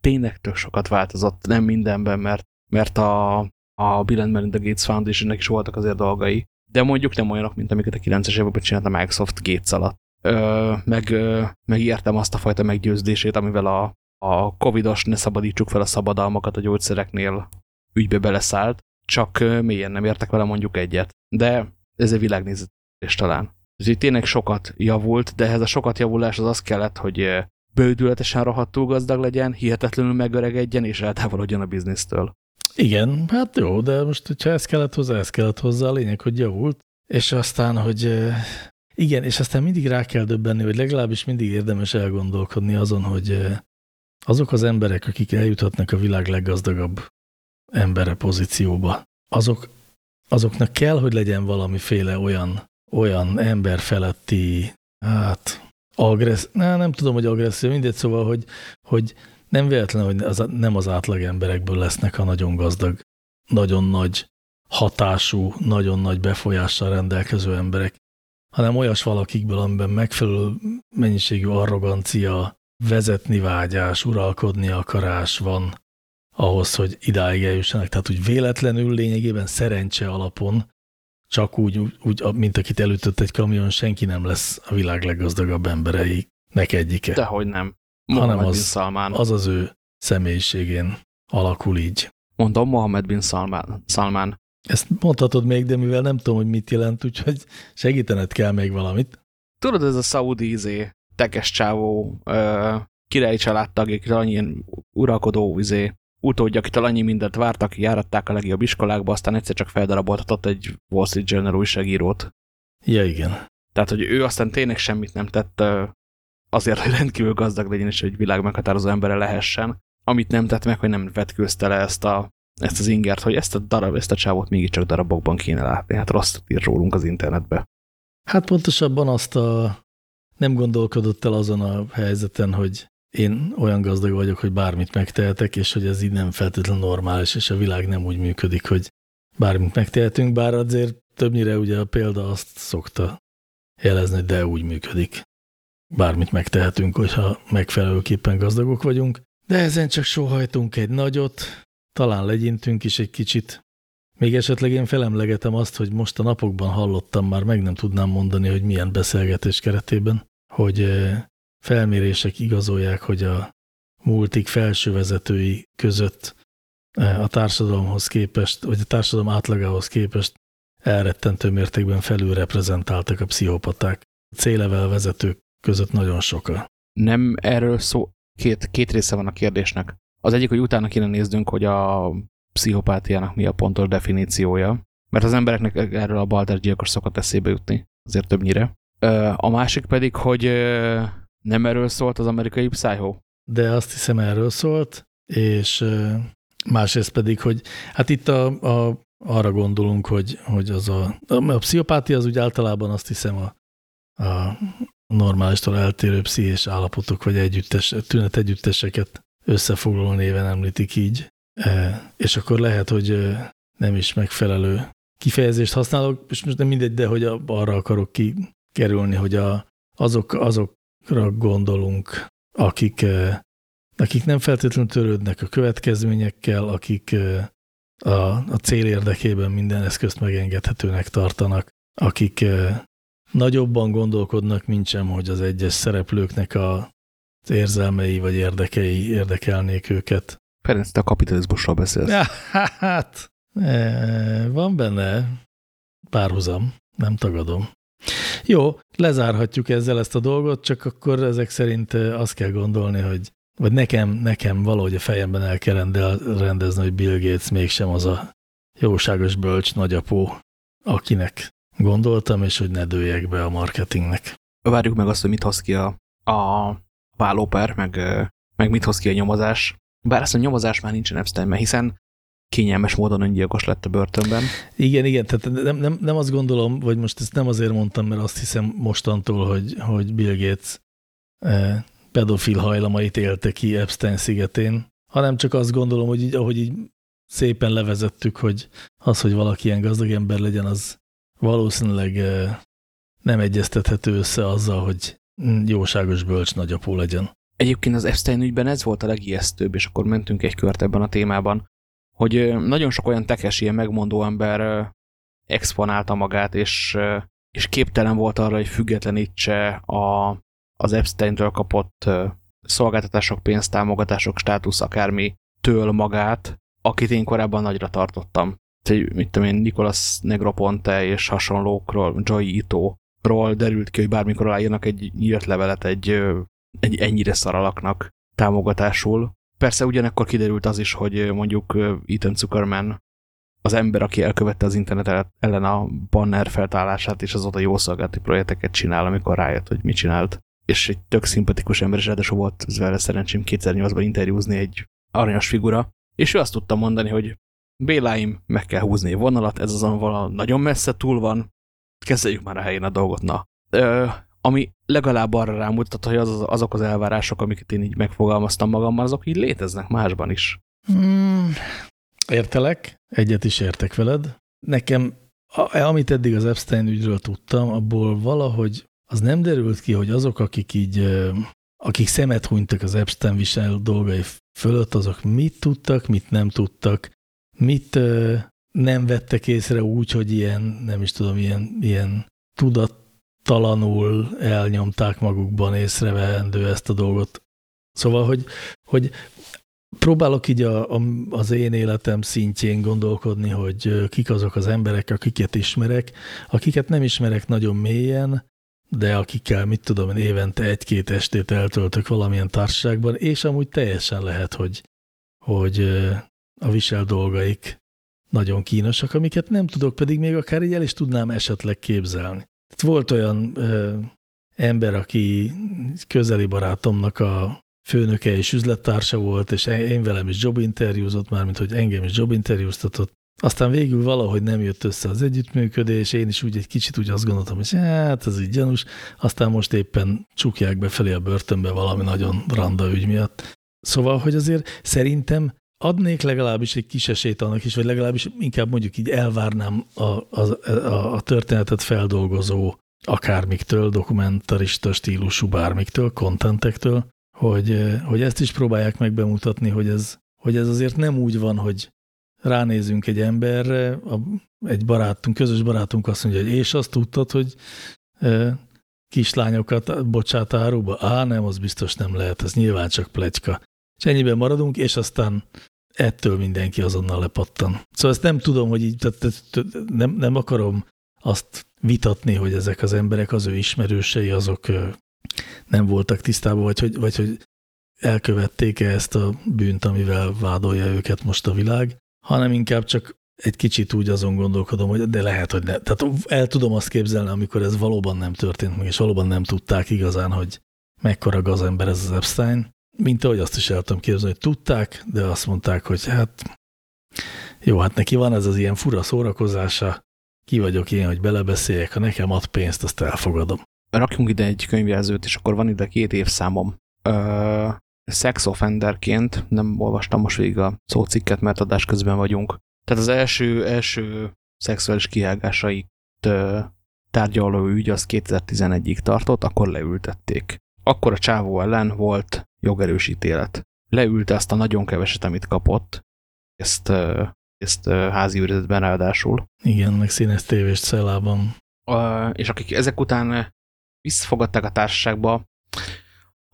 tényleg tök sokat változott, nem mindenben, mert, mert a, a Bill and Melinda Gates Foundationnek is voltak azért dolgai, de mondjuk nem olyanok, mint amiket a 90-es években csinált a Microsoft Gates alatt. Ö, meg, ö, megértem azt a fajta meggyőződését, amivel a, a covidos ne szabadítsuk fel a szabadalmakat a gyógyszereknél ügybe beleszállt, csak mélyen nem értek vele mondjuk egyet. De ez egy világnézetés talán. Úgyhogy tényleg sokat javult, de ehhez a sokat javulás az az kellett, hogy bődületesen rohadtul gazdag legyen, hihetetlenül megöregedjen és eltávolodjon a biznisztől. Igen, hát jó, de most, hogyha ez kellett hozzá, ez kellett hozzá, a lényeg, hogy javult. És aztán, hogy igen, és aztán mindig rá kell döbbenni, hogy legalábbis mindig érdemes elgondolkodni azon, hogy azok az emberek, akik eljuthatnak a világ leggazdagabb embere pozícióba, azok, azoknak kell, hogy legyen valamiféle olyan, olyan emberfeletti, hát agressz, ne, nem tudom, hogy agresszió, mindegy, szóval, hogy, hogy nem véletlen, hogy az, nem az átlag emberekből lesznek a nagyon gazdag, nagyon nagy hatású, nagyon nagy befolyással rendelkező emberek, hanem olyas valakikből, amiben megfelelő mennyiségű arrogancia, vezetni vágyás, uralkodni akarás van ahhoz, hogy idáig eljussanak. Tehát, hogy véletlenül lényegében szerencse alapon, csak úgy, úgy mint akit elütött egy kamion, senki nem lesz a világ leggazdagabb embereinek egyike. Dehogy nem. Mohamed hanem az, az az ő személyiségén alakul így. Mondom, Mohamed bin Salman. Salman. Ezt mondhatod még, de mivel nem tudom, hogy mit jelent, úgyhogy segítened kell még valamit. Tudod, ez a szaudi izé, tekes csávó, ö, királyi családtag, annyi uralkodó izé, utódja, akitől annyi mindent vártak, járatták a legjobb iskolákba, aztán egyszer csak feldaraboltatott egy Wall Street Journal újságírót. Ja, igen. Tehát, hogy ő aztán tényleg semmit nem tett azért, hogy rendkívül gazdag legyen, és hogy világ meghatározó embere lehessen. Amit nem tett meg, hogy nem vetkőzte le ezt, a, ezt az ingert, hogy ezt a darab, ezt a csávot mégiscsak darabokban kéne látni. Hát rosszat ír rólunk az internetbe. Hát pontosabban azt a nem gondolkodott el azon a helyzeten, hogy én olyan gazdag vagyok, hogy bármit megtehetek, és hogy ez így nem feltétlenül normális, és a világ nem úgy működik, hogy bármit megtehetünk, bár azért többnyire ugye a példa azt szokta jelezni, de úgy működik. Bármit megtehetünk, hogyha megfelelőképpen gazdagok vagyunk, de ezen csak sóhajtunk egy nagyot, talán legyintünk is egy kicsit. Még esetleg én felemlegetem azt, hogy most a napokban hallottam, már meg nem tudnám mondani, hogy milyen beszélgetés keretében, hogy eh, felmérések igazolják, hogy a multik felsővezetői között e, a társadalomhoz képest, vagy a társadalom átlagához képest elrettentő mértékben felülreprezentáltak a pszichopaták. A C-level vezetők között nagyon soka. Nem erről szó, két, két része van a kérdésnek. Az egyik, hogy utána kéne néznünk, hogy a pszichopátiának mi a pontos definíciója, mert az embereknek erről a Balder gyilkos szokott eszébe jutni, azért többnyire. A másik pedig, hogy nem erről szólt az amerikai Psycho? De azt hiszem erről szólt, és másrészt pedig, hogy hát itt a, a, arra gondolunk, hogy, hogy az a, a pszichopátia az úgy általában azt hiszem a, a normálistól eltérő pszichés állapotok, vagy együttes, tünet együtteseket összefoglaló néven említik így, e, és akkor lehet, hogy nem is megfelelő kifejezést használok, és most nem mindegy, de hogy arra akarok kikerülni, hogy a, azok, azok gondolunk, akik, eh, akik nem feltétlenül törődnek a következményekkel, akik eh, a, a cél érdekében minden eszközt megengedhetőnek tartanak, akik eh, nagyobban gondolkodnak, mint sem, hogy az egyes szereplőknek a, az érzelmei vagy érdekei érdekelnék őket. Ferenc, te a kapitalizmusról beszélsz. Ja, hát, van benne párhuzam, nem tagadom. Jó, lezárhatjuk ezzel ezt a dolgot, csak akkor ezek szerint azt kell gondolni, hogy vagy nekem, nekem valahogy a fejemben el kell rendezni, hogy Bill Gates mégsem az a jóságos bölcs nagyapó, akinek gondoltam, és hogy ne dőjek be a marketingnek. Várjuk meg azt, hogy mit hoz ki a, a vállóper, meg, meg mit hoz ki a nyomozás. Bár ezt a nyomozás már nincsen Epsteinben, hiszen kényelmes módon öngyilkos lett a börtönben. Igen, igen, tehát nem, nem, nem azt gondolom, vagy most ezt nem azért mondtam, mert azt hiszem mostantól, hogy, hogy Bill Gates eh, pedofil hajlamait élte ki Epstein szigetén, hanem csak azt gondolom, hogy így, ahogy így szépen levezettük, hogy az, hogy valaki ilyen gazdag ember legyen, az valószínűleg eh, nem egyeztethető össze azzal, hogy jóságos bölcs nagyapó legyen. Egyébként az Epstein ügyben ez volt a legijesztőbb, és akkor mentünk egy kört ebben a témában, hogy nagyon sok olyan tekes, ilyen megmondó ember exponálta magát, és, és képtelen volt arra, hogy függetlenítse a, az Epstein-től kapott szolgáltatások, pénztámogatások, státusz, akármi től magát, akit én korábban nagyra tartottam. Tehát, mit tudom én, Nicolas Negroponte és hasonlókról, Joy Ito-ról derült ki, hogy bármikor aláírnak egy nyílt levelet egy, egy ennyire szaralaknak támogatásul, Persze ugyanekkor kiderült az is, hogy mondjuk Ethan Zuckerman az ember, aki elkövette az internet ellen a banner feltállását, és azóta jó szolgálati projekteket csinál, amikor rájött, hogy mit csinált. És egy tök szimpatikus ember, és ráadásul volt vele szerencsém 2008-ban interjúzni egy aranyos figura, és ő azt tudta mondani, hogy Béláim, meg kell húzni a vonalat, ez azon vala nagyon messze túl van, kezeljük már a helyén a dolgot, na. Ö, ami legalább arra rámutat, hogy az, azok az elvárások, amiket én így megfogalmaztam magammal, azok így léteznek másban is. Hmm, értelek, egyet is értek veled. Nekem, amit eddig az Epstein ügyről tudtam, abból valahogy az nem derült ki, hogy azok, akik így, akik szemet hunytak az Epstein visel dolgai fölött, azok mit tudtak, mit nem tudtak, mit nem vettek észre úgy, hogy ilyen, nem is tudom, ilyen, ilyen tudat talanul elnyomták magukban észrevehendő ezt a dolgot. Szóval, hogy, hogy próbálok így a, a, az én életem szintjén gondolkodni, hogy kik azok az emberek, akiket ismerek, akiket nem ismerek nagyon mélyen, de akikkel, mit tudom, évente egy-két estét eltöltök valamilyen társaságban, és amúgy teljesen lehet, hogy, hogy a visel dolgaik nagyon kínosak, amiket nem tudok, pedig még akár így el is tudnám esetleg képzelni. Volt olyan ö, ember, aki közeli barátomnak a főnöke és üzlettársa volt, és én velem is jobinterjúzott, mármint hogy engem is jobinterjúztatott. Aztán végül valahogy nem jött össze az együttműködés, én is úgy egy kicsit úgy azt gondoltam, hogy hát ez így gyanús, aztán most éppen csukják befelé a börtönbe valami nagyon randa ügy miatt. Szóval, hogy azért szerintem adnék legalábbis egy kis esélyt annak is, vagy legalábbis inkább mondjuk így elvárnám a, a, a, a történetet feldolgozó akármiktől, dokumentarista stílusú bármiktől, kontentektől, hogy, hogy ezt is próbálják meg bemutatni, hogy ez, hogy ez azért nem úgy van, hogy ránézünk egy emberre, a, egy barátunk, közös barátunk azt mondja, hogy és azt tudtad, hogy e, kislányokat bocsát áruba? Á, nem, az biztos nem lehet, ez nyilván csak pletyka. És ennyiben maradunk, és aztán ettől mindenki azonnal lepattan. Szóval ezt nem tudom, hogy így, tehát, nem, nem akarom azt vitatni, hogy ezek az emberek, az ő ismerősei, azok nem voltak tisztában, vagy hogy, vagy hogy elkövették-e ezt a bűnt, amivel vádolja őket most a világ, hanem inkább csak egy kicsit úgy azon gondolkodom, hogy de lehet, hogy ne. Tehát el tudom azt képzelni, amikor ez valóban nem történt meg, és valóban nem tudták igazán, hogy mekkora gazember ez az Epstein, mint ahogy azt is el tudom képzelni, hogy tudták, de azt mondták, hogy hát jó, hát neki van ez az ilyen fura szórakozása, ki vagyok én, hogy belebeszéljek, ha nekem ad pénzt, azt elfogadom. Rakjunk ide egy könyvjelzőt, és akkor van ide két évszámom. Ö, sex offenderként, nem olvastam most végig a szócikket, mert adás közben vagyunk. Tehát az első, első szexuális kiágásait tárgyaló ügy az 2011-ig tartott, akkor leültették. Akkor a csávó ellen volt jogerős ítélet. Leülte azt a nagyon keveset, amit kapott, ezt, ezt házi őrizetben ráadásul. Igen, meg színes tévés cellában. És akik ezek után visszafogadták a társaságba,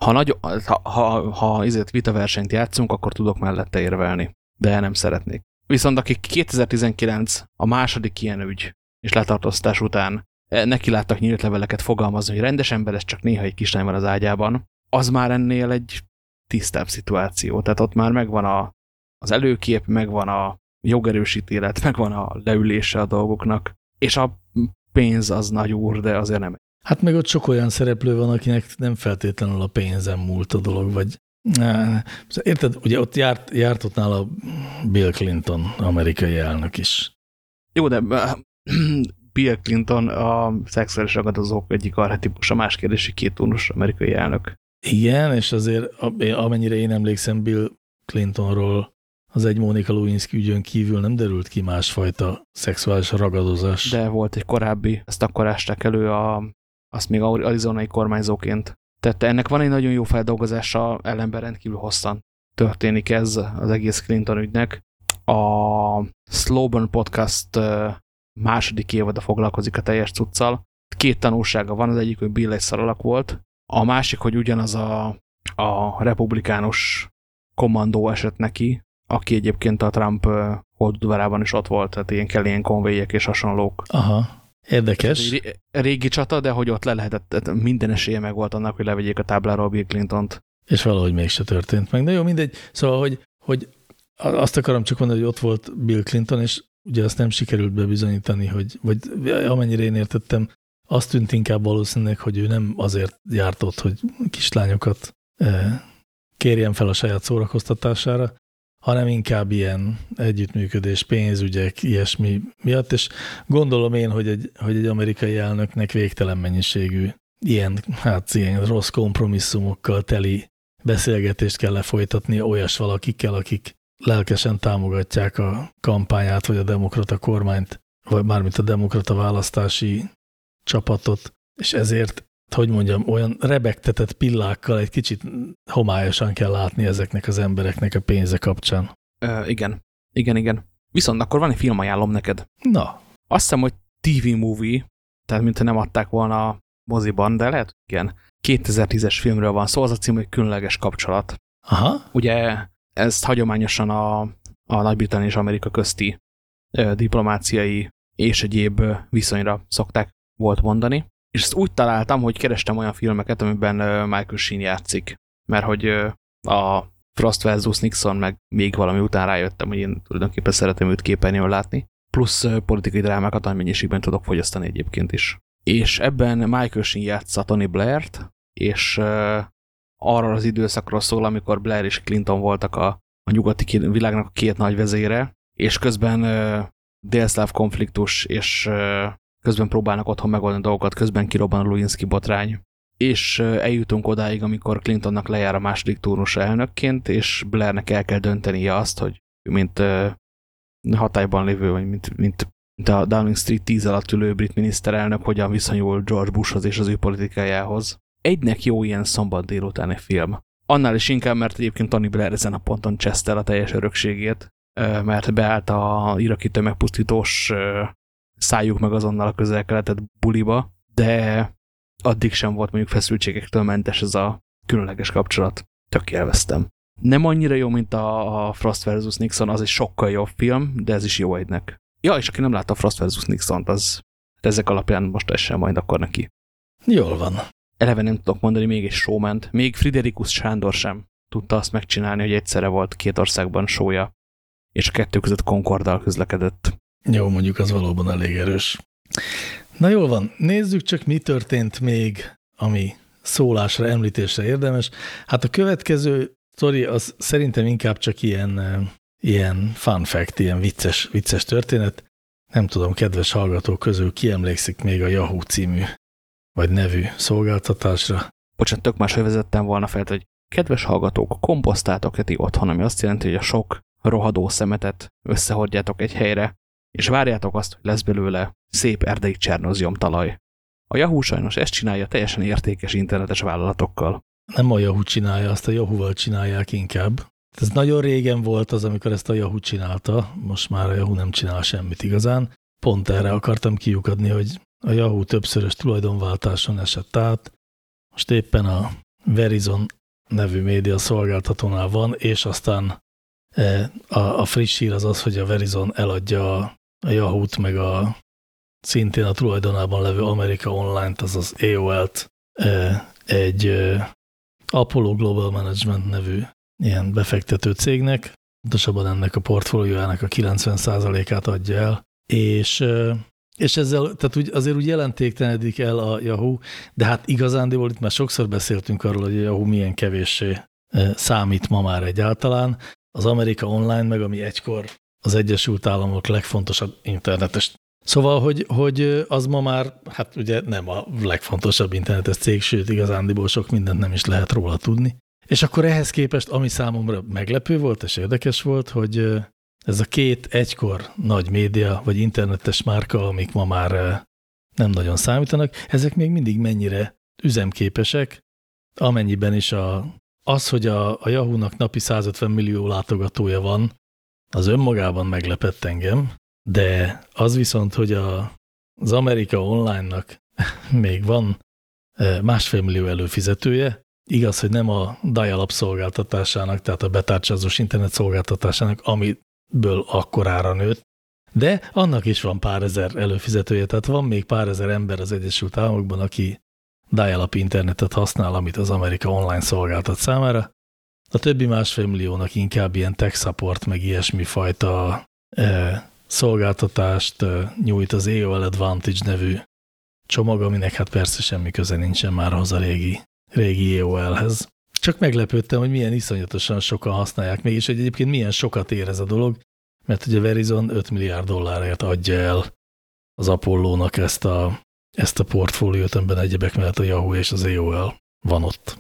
ha, nagy, ha, ha, ha ezért vitaversenyt játszunk, akkor tudok mellette érvelni, de nem szeretnék. Viszont akik 2019 a második ilyen ügy és letartóztás után eh, neki láttak nyílt leveleket fogalmazni, hogy rendes ember, ez csak néha egy kislány van az ágyában, az már ennél egy tisztább szituáció. Tehát ott már megvan a, az előkép, megvan a jogerősítélet, megvan a leülése a dolgoknak, és a pénz az nagy úr, de azért nem. Hát meg ott sok olyan szereplő van, akinek nem feltétlenül a pénzem múlt a dolog, vagy Érted, ugye ott járt, járt ott nála Bill Clinton, amerikai elnök is. Jó, de Bill Clinton a szexuális ragadozók egyik arhetipus, a más kérdési két túlnos amerikai elnök. Igen, és azért amennyire én emlékszem Bill Clintonról az egy Mónika Lewinsky ügyön kívül nem derült ki másfajta szexuális ragadozás. De volt egy korábbi, ezt akkor ásták elő, a, azt még arizonai kormányzóként. Tehát ennek van egy nagyon jó feldolgozása, ellenben rendkívül hosszan történik ez az egész Clinton ügynek. A Slowburn Podcast második évada foglalkozik a teljes cuccal. Két tanulsága van, az egyik, hogy Bill egy szaralak volt, a másik, hogy ugyanaz a, a republikánus kommandó esett neki, aki egyébként a Trump holdudvarában is ott volt, tehát ilyen Kellyanne conway és hasonlók. Aha, érdekes. Régi csata, de hogy ott le lehetett, tehát minden esélye meg volt annak, hogy levegyék a tábláról Bill Clinton-t. És valahogy mégse történt meg. De jó, mindegy. Szóval, hogy, hogy azt akarom csak mondani, hogy ott volt Bill Clinton, és ugye azt nem sikerült bebizonyítani, hogy, vagy amennyire én értettem, azt tűnt inkább valószínűleg, hogy ő nem azért járt ott, hogy kislányokat kérjen fel a saját szórakoztatására, hanem inkább ilyen együttműködés, pénzügyek, ilyesmi miatt, és gondolom én, hogy egy, hogy egy amerikai elnöknek végtelen mennyiségű ilyen, hát ilyen rossz kompromisszumokkal teli beszélgetést kell lefolytatni olyas valakikkel, akik lelkesen támogatják a kampányát, vagy a demokrata kormányt, vagy mármint a demokrata választási csapatot, és ezért, hogy mondjam, olyan rebegtetett pillákkal egy kicsit homályosan kell látni ezeknek az embereknek a pénze kapcsán. Ö, igen, igen, igen. Viszont akkor van egy film ajánlom neked. Na. Azt hiszem, hogy TV movie, tehát mintha nem adták volna a moziban, de lehet, igen. 2010-es filmről van szó, az a cím, hogy Különleges kapcsolat. Aha. Ugye ezt hagyományosan a, a Nagy-Britannia és Amerika közti diplomáciai és egyéb viszonyra szokták volt mondani, és ezt úgy találtam, hogy kerestem olyan filmeket, amiben Michael Sheen játszik, mert hogy a Frost vs. Nixon, meg még valami után rájöttem, hogy én tulajdonképpen szeretem őt képernyőn látni, plusz politikai drámákat nagy mennyiségben tudok fogyasztani egyébként is. És ebben Michael Sheen játsza Tony Blair-t, és arra az időszakról szól, amikor Blair és Clinton voltak a, a nyugati világnak a két nagy vezére, és közben délszláv konfliktus és közben próbálnak otthon megoldani dolgokat, közben kirobban a Lewinsky botrány. És eljutunk odáig, amikor Clintonnak lejár a második turnus elnökként, és Blairnek el kell döntenie azt, hogy mint hatályban lévő, vagy mint, mint, mint a Downing Street 10 alatt ülő brit miniszterelnök hogyan viszonyul George Bushhoz és az ő politikájához. Egynek jó ilyen szombat délutáni film. Annál is inkább, mert egyébként Tony Blair ezen a ponton csesztel a teljes örökségét, mert beállt a iraki tömegpusztítós szálljuk meg azonnal a közel-keletet buliba, de addig sem volt mondjuk feszültségektől mentes ez a különleges kapcsolat. Tök élveztem. Nem annyira jó, mint a Frost vs. Nixon, az egy sokkal jobb film, de ez is jó egynek. Ja, és aki nem látta a Frost vs. Nixon-t, az ezek alapján most essen majd akkor neki. Jól van. Eleve nem tudok mondani még egy showman Még Friderikus Sándor sem tudta azt megcsinálni, hogy egyszerre volt két országban sója, és a kettő között Concorddal közlekedett. Jó, mondjuk az valóban elég erős. Na jól van, nézzük csak, mi történt még, ami szólásra, említésre érdemes. Hát a következő sztori az szerintem inkább csak ilyen, ilyen fun fact, ilyen vicces, vicces történet. Nem tudom, kedves hallgatók közül ki még a Yahoo című, vagy nevű szolgáltatásra. Bocsánat, tök máshogy vezettem volna fel, hogy kedves hallgatók, komposztáltok ti otthon, ami azt jelenti, hogy a sok rohadó szemetet összehordjátok egy helyre, és várjátok azt, hogy lesz belőle szép erdei csernozjom talaj. A Yahoo sajnos ezt csinálja teljesen értékes internetes vállalatokkal. Nem a Yahoo csinálja, azt a Yahoo-val csinálják inkább. Ez nagyon régen volt az, amikor ezt a Yahoo csinálta, most már a Yahoo nem csinál semmit igazán. Pont erre akartam kiukadni, hogy a Yahoo többszörös tulajdonváltáson esett át. Most éppen a Verizon nevű média szolgáltatónál van, és aztán a, a friss hír az az, hogy a Verizon eladja a Yahoo-t, meg a szintén a tulajdonában levő Amerika Online-t, azaz AOL-t egy Apollo Global Management nevű ilyen befektető cégnek, pontosabban ennek a portfóliójának a 90%-át adja el, és, és ezzel, tehát úgy, azért úgy jelentéktelenedik el a Yahoo, de hát igazándiból itt már sokszor beszéltünk arról, hogy a Yahoo milyen kevéssé számít ma már egyáltalán. Az Amerika Online meg, ami egykor az Egyesült Államok legfontosabb internetes. Szóval, hogy, hogy az ma már, hát ugye nem a legfontosabb internetes cég, sőt, igazándiból sok mindent nem is lehet róla tudni. És akkor ehhez képest, ami számomra meglepő volt és érdekes volt, hogy ez a két egykor nagy média vagy internetes márka, amik ma már nem nagyon számítanak, ezek még mindig mennyire üzemképesek, amennyiben is a, az, hogy a, a Yahoo-nak napi 150 millió látogatója van, az önmagában meglepett engem, de az viszont, hogy a, az Amerika Online-nak még van másfél millió előfizetője, igaz, hogy nem a dial-up szolgáltatásának, tehát a betárcsázós internet szolgáltatásának, amiből akkorára nőtt, de annak is van pár ezer előfizetője, tehát van még pár ezer ember az Egyesült Államokban, aki dial-up internetet használ, amit az Amerika online szolgáltat számára. A többi másfél milliónak inkább ilyen tech support, meg ilyesmi fajta e, szolgáltatást e, nyújt az AOL Advantage nevű csomag, aminek hát persze semmi köze nincsen már az a régi, régi AOL-hez. Csak meglepődtem, hogy milyen iszonyatosan sokan használják mégis, hogy egyébként milyen sokat ér ez a dolog, mert ugye Verizon 5 milliárd dollárért adja el az Apollo-nak ezt a, ezt a portfóliót, amiben egyebek mellett a Yahoo és az AOL van ott.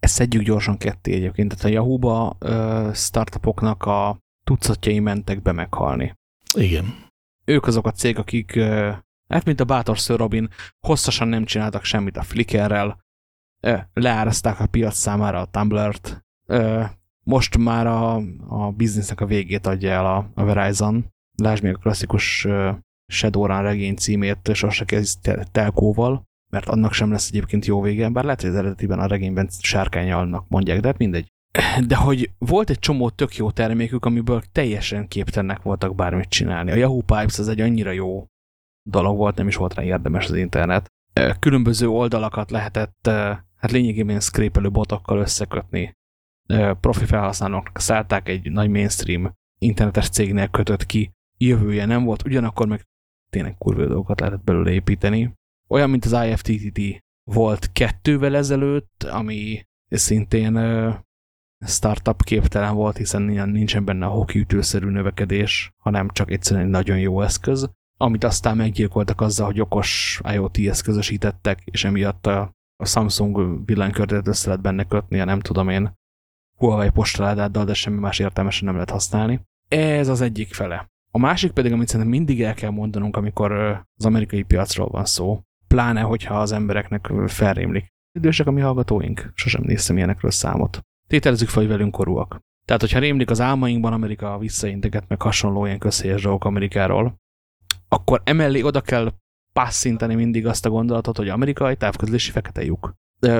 Ezt szedjük gyorsan ketté egyébként. Tehát a Yahoo-ba startupoknak a tucatjai mentek be meghalni. Igen. Ők azok a cég, akik, hát mint a bátor Sir Robin, hosszasan nem csináltak semmit a Flickerrel, leáraszták a piac számára a Tumblr-t, most már a, a biznisznek a végét adja el a, a Verizon. Lásd még a klasszikus Shadowrun regény címét sose kezd telkóval, mert annak sem lesz egyébként jó vége, bár lehet, hogy az eredetiben a regényben sárkányalnak mondják, de hát mindegy. De hogy volt egy csomó tök jó termékük, amiből teljesen képtennek voltak bármit csinálni. A Yahoo Pipes az egy annyira jó dolog volt, nem is volt rá érdemes az internet. Különböző oldalakat lehetett hát lényegében scrapelő botokkal összekötni profi felhasználóknak szállták egy nagy mainstream internetes cégnél kötött ki, jövője nem volt, ugyanakkor meg tényleg kurva dolgokat lehetett belőle építeni. Olyan, mint az IFTTT volt kettővel ezelőtt, ami szintén startup képtelen volt, hiszen nincsen benne a hokiütőszerű növekedés, hanem csak egyszerűen egy nagyon jó eszköz, amit aztán meggyilkoltak azzal, hogy okos IoT eszközösítettek, és emiatt a, a Samsung villanykörtet össze lehet benne kötni, a nem tudom én, Huawei postaládáddal, de semmi más értelmesen nem lehet használni. Ez az egyik fele. A másik pedig, amit szerintem mindig el kell mondanunk, amikor az amerikai piacról van szó, pláne, hogyha az embereknek felrémlik. Idősek a mi hallgatóink, sosem néztem ilyenekről számot. Tételezzük fel, hogy velünk korúak. Tehát, hogyha rémlik az álmainkban Amerika visszainteget, meg hasonló ilyen közhelyes dolgok Amerikáról, akkor emellé oda kell passzintani mindig azt a gondolatot, hogy amerikai távközlési fekete lyuk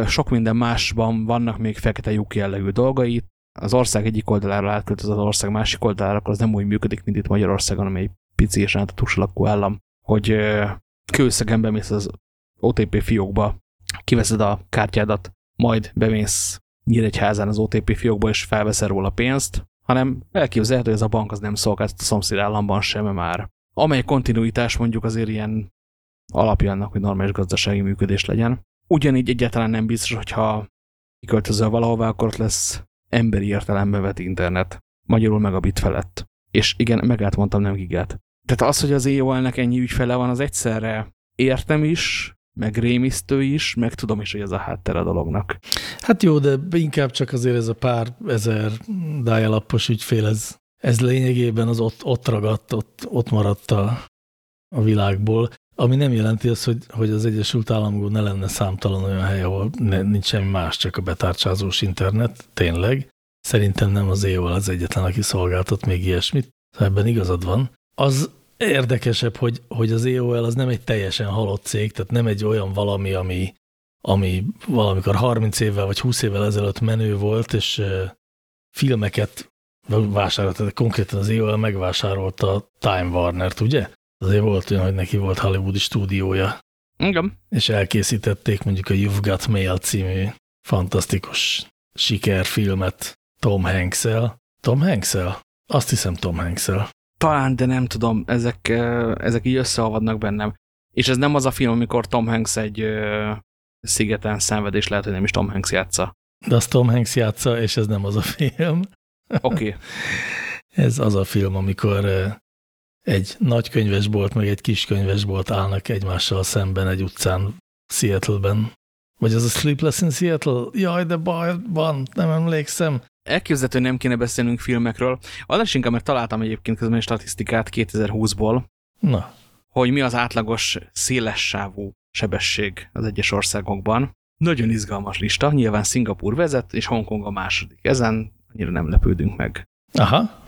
sok minden másban vannak még fekete lyuk jellegű dolgai. Az ország egyik oldalára átkölt az ország másik oldalára, akkor az nem úgy működik, mint itt Magyarországon, amely pici és átadós lakó állam, hogy kőszegen bemész az OTP fiókba, kiveszed a kártyádat, majd bemész Nyíregyházán az OTP fiókba, és felveszel róla pénzt, hanem elképzelhető, hogy ez a bank az nem szolgált a szomszéd államban sem már. Amely kontinuitás mondjuk azért ilyen alapja annak, hogy normális gazdasági működés legyen. Ugyanígy egyáltalán nem biztos, hogyha kiköltözöl valahová, akkor ott lesz emberi értelembe vett internet. Magyarul meg a bit felett. És igen, mondtam, nem gigát. Tehát az, hogy az AOL-nek ennyi ügyfele van, az egyszerre értem is, meg rémisztő is, meg tudom is, hogy ez a háttere a dolognak. Hát jó, de inkább csak azért ez a pár ezer dial ügyfél, ez, ez lényegében az ott, ott ragadt, ott, ott maradt a, a világból. Ami nem jelenti azt, hogy, hogy az Egyesült Államokban ne lenne számtalan olyan hely, ahol ne, nincs semmi más, csak a betárcsázós internet, tényleg. Szerintem nem az EOL az egyetlen, aki szolgáltat még ilyesmit, szóval ebben igazad van. Az érdekesebb, hogy, hogy az EOL az nem egy teljesen halott cég, tehát nem egy olyan valami, ami, ami valamikor 30 évvel vagy 20 évvel ezelőtt menő volt, és filmeket vásárolt, konkrétan az EOL megvásárolta Time Warner-t, ugye? Azért volt olyan, hogy neki volt hollywoodi stúdiója. Igen. És elkészítették mondjuk a You've Got Mail című fantasztikus sikerfilmet Tom hanks -el. Tom hanks -el? Azt hiszem Tom hanks -el. Talán, de nem tudom, ezek, ezek így összeolvadnak bennem. És ez nem az a film, amikor Tom Hanks egy szigeten szenved, és lehet, hogy nem is Tom Hanks játsza. De azt Tom Hanks játsza, és ez nem az a film. Oké. Okay. ez az a film, amikor egy nagy könyvesbolt, meg egy kis könyvesbolt állnak egymással szemben egy utcán Seattle-ben. Vagy az a Sleepless in Seattle? Jaj, de baj van, nem emlékszem. Elképzelhető, nem kéne beszélnünk filmekről. Az inkább, mert találtam egyébként közben egy statisztikát 2020-ból. Na. Hogy mi az átlagos szélessávú sebesség az egyes országokban. Nagyon izgalmas lista, nyilván Szingapur vezet, és Hongkong a második. Ezen annyira nem lepődünk meg. Aha.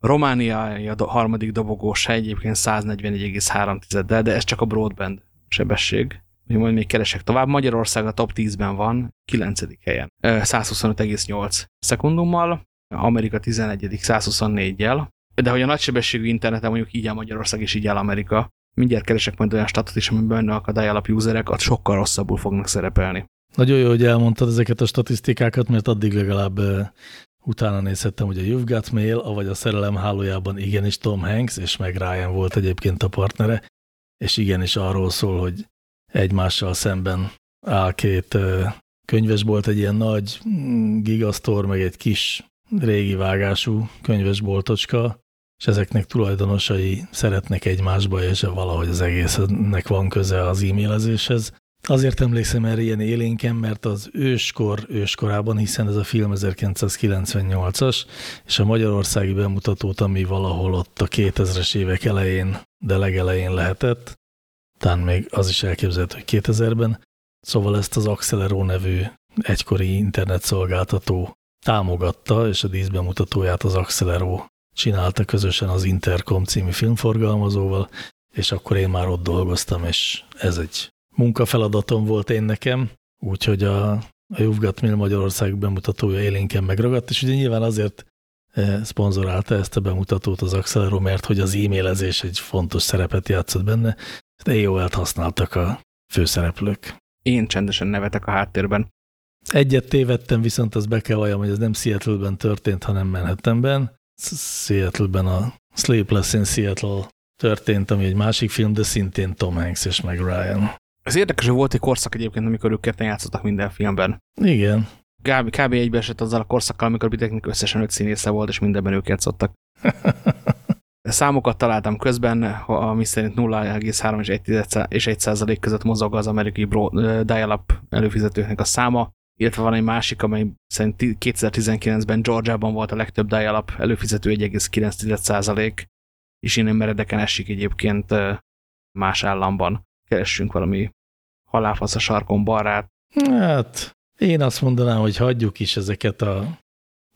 Románia a harmadik dobogós egyébként 141,3-del, de ez csak a broadband sebesség. Majd még keresek tovább. Magyarország a top 10-ben van, 9. helyen. 125,8 szekundummal, Amerika 11. 124-jel. De hogy a nagysebességű interneten mondjuk így áll Magyarország és így áll Amerika, mindjárt keresek majd olyan statot is, amiben benne a DIAL alap userek, ott sokkal rosszabbul fognak szerepelni. Nagyon jó, hogy elmondtad ezeket a statisztikákat, mert addig legalább utána nézhettem, hogy a You've Got Mail, avagy a szerelem hálójában igenis Tom Hanks, és meg Ryan volt egyébként a partnere, és igenis arról szól, hogy egymással szemben áll két könyvesbolt, egy ilyen nagy mm, gigasztor, meg egy kis régi vágású könyvesboltocska, és ezeknek tulajdonosai szeretnek egymásba, és valahogy az egésznek van köze az e-mailezéshez. Azért emlékszem erre ilyen élénken, mert az őskor őskorában, hiszen ez a film 1998-as, és a magyarországi bemutatót, ami valahol ott a 2000-es évek elején, de legelején lehetett, talán még az is elképzelhető, hogy 2000-ben, szóval ezt az Accelero nevű egykori internetszolgáltató támogatta, és a díszbemutatóját az Accelero csinálta közösen az Intercom című filmforgalmazóval, és akkor én már ott dolgoztam, és ez egy munkafeladatom volt én nekem, úgyhogy a, a You've Mail Magyarország bemutatója élénken megragadt, és ugye nyilván azért eh, szponzorálta ezt a bemutatót az Accelero, mert hogy az e-mailezés egy fontos szerepet játszott benne, de AOL-t használtak a főszereplők. Én csendesen nevetek a háttérben. Egyet tévedtem, viszont az be kell valljam, hogy ez nem Seattle-ben történt, hanem Manhattanben. Seattle-ben a Sleepless in Seattle történt, ami egy másik film, de szintén Tom Hanks és meg Ryan. Ez érdekes, hogy volt egy korszak egyébként, amikor ők ketten játszottak minden filmben. Igen. Kb. kb. egybeesett azzal a korszakkal, amikor Biteknek összesen öt színésze volt, és mindenben ők játszottak. Számokat találtam közben, ami szerint 0,3 és 1 százalék között mozog az amerikai dial-up előfizetőknek a száma, illetve van egy másik, amely szerint 2019-ben Georgiában volt a legtöbb dial-up előfizető 1,9 százalék, és innen meredeken esik egyébként más államban. Keressünk valami halálfasz a sarkon barát. Hát, én azt mondanám, hogy hagyjuk is ezeket a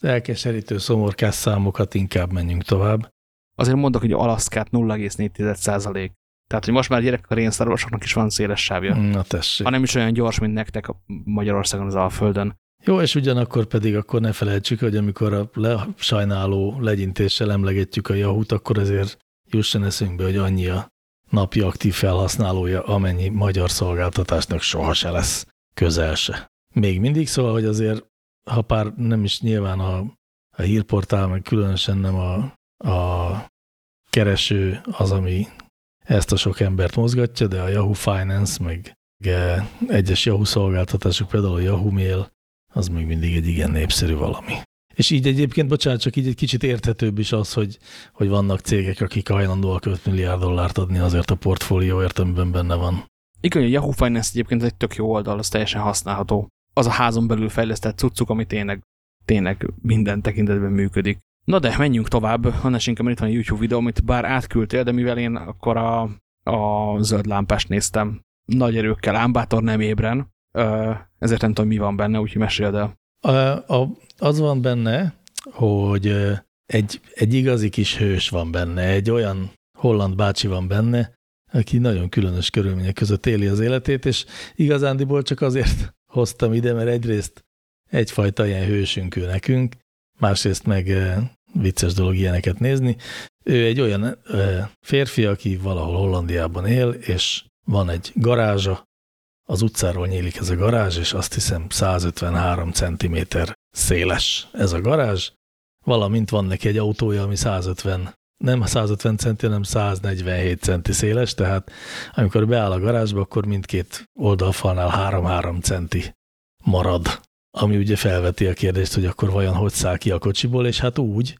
elkeserítő szomorkás számokat, inkább menjünk tovább. Azért mondok, hogy Alaszkát 0,4 százalék. Tehát, hogy most már gyerekkarényszarvasoknak is van széles sávja. Na tessék. Ha nem is olyan gyors, mint nektek Magyarországon az Alföldön. Jó, és ugyanakkor pedig akkor ne felejtsük, hogy amikor a le, sajnáló legyintéssel emlegetjük a Yahoo-t, akkor ezért jusson eszünkbe, hogy annyi a napi aktív felhasználója, amennyi magyar szolgáltatásnak soha se lesz közel se. Még mindig szóval, hogy azért, ha pár nem is nyilván a, a hírportál, meg különösen nem a, a kereső az, ami ezt a sok embert mozgatja, de a Yahoo Finance, meg egyes Yahoo szolgáltatások, például a Yahoo Mail, az még mindig egy igen népszerű valami. És így egyébként, bocsánat, csak így egy kicsit érthetőbb is az, hogy, hogy vannak cégek, akik hajlandóak 5 milliárd dollárt adni azért a portfólióért, amiben benne van. Igen, a Yahoo Finance egyébként egy tök jó oldal, az teljesen használható. Az a házon belül fejlesztett cuccuk, ami tényleg, tényleg minden tekintetben működik. Na de menjünk tovább, annál inkább itt van a YouTube videó, amit bár átküldtél, de mivel én akkor a, a zöld lámpást néztem nagy erőkkel, ámbátor nem ébren, ezért nem tudom, mi van benne, úgyhogy meséld el. A, a, az van benne, hogy egy, egy igazi kis hős van benne, egy olyan holland bácsi van benne, aki nagyon különös körülmények között éli az életét, és igazándiból csak azért hoztam ide, mert egyrészt egyfajta ilyen hősünk ő nekünk, másrészt meg vicces dolog ilyeneket nézni. Ő egy olyan férfi, aki valahol Hollandiában él, és van egy garázsa, az utcáról nyílik ez a garázs, és azt hiszem 153 cm széles ez a garázs, valamint van neki egy autója, ami 150, nem 150 centi, hanem 147 centi széles, tehát amikor beáll a garázsba, akkor mindkét oldalfalnál 3-3 centi marad ami ugye felveti a kérdést, hogy akkor vajon hogy száll ki a kocsiból, és hát úgy,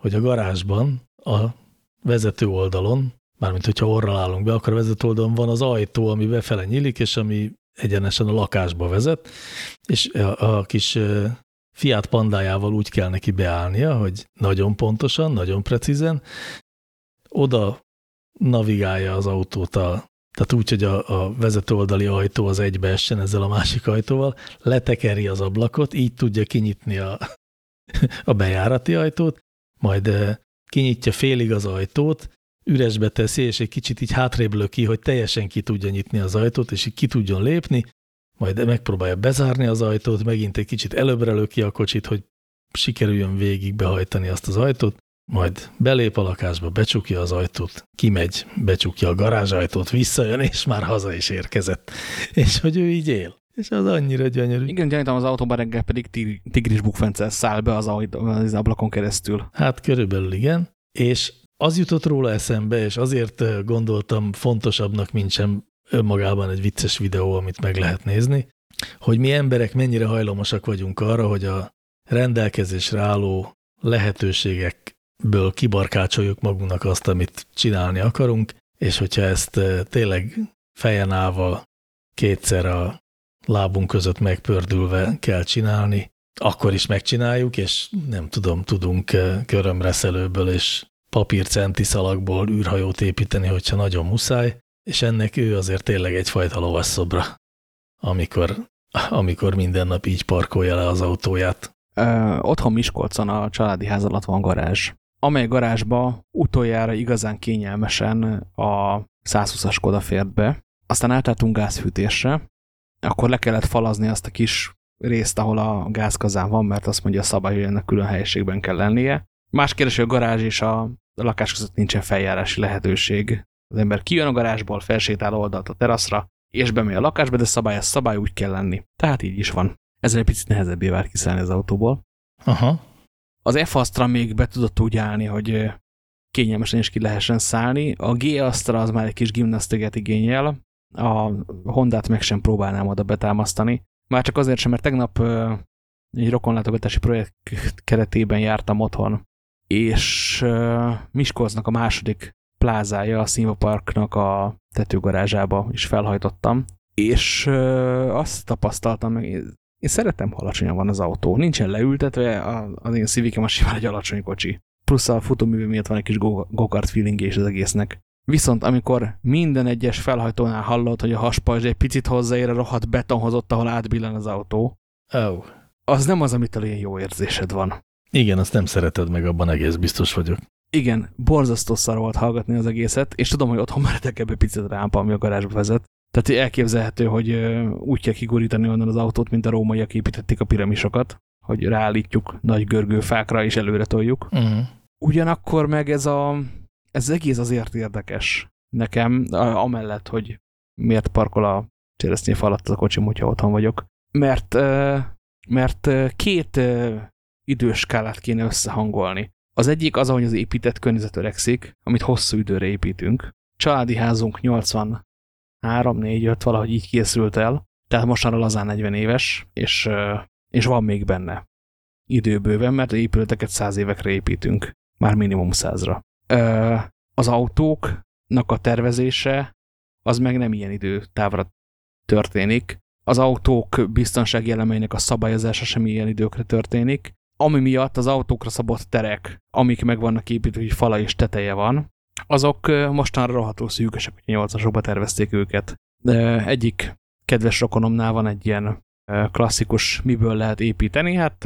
hogy a garázsban, a vezető oldalon, mármint hogyha orral állunk be, akkor a vezető oldalon van az ajtó, ami befele nyílik, és ami egyenesen a lakásba vezet, és a, a kis Fiat pandájával úgy kell neki beállnia, hogy nagyon pontosan, nagyon precízen, oda navigálja az autót a tehát úgy, hogy a, a vezető oldali ajtó az egybeessen ezzel a másik ajtóval, letekeri az ablakot, így tudja kinyitni a, a bejárati ajtót, majd kinyitja félig az ajtót, üresbe teszi, és egy kicsit így hátrébb löki, hogy teljesen ki tudja nyitni az ajtót, és így ki tudjon lépni, majd megpróbálja bezárni az ajtót, megint egy kicsit előbbre löki a kocsit, hogy sikerüljön végig behajtani azt az ajtót, majd belép a lakásba, becsukja az ajtót, kimegy, becsukja a garázsajtót, visszajön, és már haza is érkezett. És hogy ő így él. És az annyira gyönyörű. Igen, gyanítom az autóban reggel pedig tigris bukfencel száll be az, az ablakon keresztül. Hát körülbelül igen. És az jutott róla eszembe, és azért gondoltam fontosabbnak, mint sem önmagában egy vicces videó, amit meg lehet nézni, hogy mi emberek mennyire hajlamosak vagyunk arra, hogy a rendelkezésre álló lehetőségek ből kibarkácsoljuk magunknak azt, amit csinálni akarunk, és hogyha ezt tényleg fejen állva kétszer a lábunk között megpördülve kell csinálni, akkor is megcsináljuk, és nem tudom, tudunk körömreszelőből és papírcenti szalagból űrhajót építeni, hogyha nagyon muszáj, és ennek ő azért tényleg egyfajta lovasszobra, amikor, amikor minden nap így parkolja le az autóját. Ö, otthon Miskolcon a családi ház alatt van garázs amely garázsba utoljára igazán kényelmesen a 120-as Skoda fért be. Aztán átálltunk gázfűtésre, akkor le kellett falazni azt a kis részt, ahol a gázkazán van, mert azt mondja a szabály, hogy ennek külön helyiségben kell lennie. Más kérdés, hogy a garázs és a lakás között nincsen feljárási lehetőség. Az ember kijön a garázsból, felsétál oldalt a teraszra, és bemegy a lakásba, de szabály, ez szabály úgy kell lenni. Tehát így is van. Ezzel egy picit nehezebbé vált kiszállni az autóból. Aha. Az F-asztra még be tudott úgy állni, hogy kényelmesen is ki lehessen szállni. A G-asztra az már egy kis gimnasztiket igényel. A Hondát meg sem próbálnám oda betámasztani. Már csak azért sem, mert tegnap egy rokonlátogatási projekt keretében jártam otthon, és Miskolcnak a második plázája, a Színva Parknak a tetőgarázsába is felhajtottam, és azt tapasztaltam meg, én szeretem, ha alacsonyan van az autó. Nincsen leültetve, az én Civic a simán egy alacsony kocsi. Plusz a futóművő miatt van egy kis go-kart feeling és az egésznek. Viszont amikor minden egyes felhajtónál hallod, hogy a haspajzs egy picit hozzáér a rohadt betonhoz ott, ahol átbillen az autó, oh. az nem az, amit ilyen jó érzésed van. Igen, azt nem szereted meg, abban egész biztos vagyok. Igen, borzasztó szar volt hallgatni az egészet, és tudom, hogy otthon meredek ebbe picit rámpa, ami a garázsba vezet. Tehát elképzelhető, hogy úgy kell kigurítani onnan az autót, mint a rómaiak építették a piramisokat, hogy ráállítjuk nagy görgőfákra és előre toljuk. Uh -huh. Ugyanakkor meg ez, a, ez egész azért érdekes nekem, amellett, hogy miért parkol a cseresznyé alatt a kocsim, hogyha otthon vagyok. Mert, mert két időskálát kéne összehangolni. Az egyik az, ahogy az épített környezet öregszik, amit hosszú időre építünk. Családi házunk 80 3, 4, 5, valahogy így készült el. Tehát mostanra lazán 40 éves, és, és van még benne időbőven, mert épületeket 100 évekre építünk. Már minimum 100-ra. Az autóknak a tervezése az meg nem ilyen időtávra történik. Az autók biztonsági elemeinek a szabályozása sem ilyen időkre történik, ami miatt az autókra szabott terek, amik meg vannak építve, hogy fala és teteje van, azok mostanra rohadtul szűkösek, hogy nyolcasokba tervezték őket. Egyik kedves rokonomnál van egy ilyen klasszikus, miből lehet építeni. Hát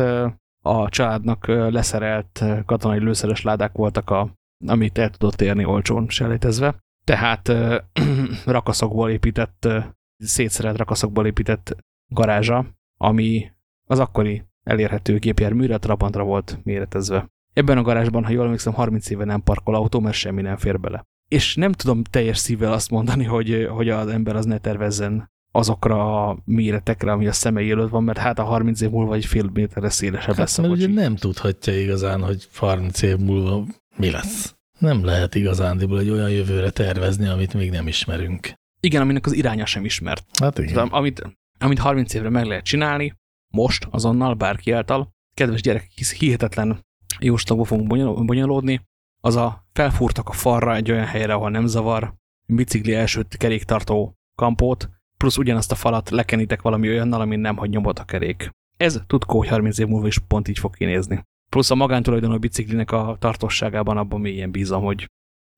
a családnak leszerelt katonai lőszeres ládák voltak, a, amit el tudott érni olcsón selejtezve. Tehát rakaszokból épített, szétszerelt rakaszokból épített garázsa, ami az akkori elérhető gépjárműre, Trabantra volt méretezve. Ebben a garázsban, ha jól emlékszem, 30 éve nem parkol autó, mert semmi nem fér bele. És nem tudom teljes szívvel azt mondani, hogy, hogy az ember az ne tervezzen azokra a méretekre, ami a szemei előtt van, mert hát a 30 év múlva egy fél méterre szélesebb hát, lesz a mert ugye nem tudhatja igazán, hogy 30 év múlva mi lesz. Nem lehet igazándiból egy olyan jövőre tervezni, amit még nem ismerünk. Igen, aminek az iránya sem ismert. Hát igen. Tehát, amit, amit 30 évre meg lehet csinálni, most, azonnal, bárki által, kedves gyerekek, hihetetlen jóslagba fogunk bonyolódni, az a felfúrtak a falra egy olyan helyre, ahol nem zavar, bicikli első keréktartó kampót, plusz ugyanazt a falat lekenitek valami olyannal, amin nem hagy nyomot a kerék. Ez tudkó, hogy 30 év múlva is pont így fog kinézni. Plusz a magántulajdonú biciklinek a tartosságában abban mélyen bízom, hogy,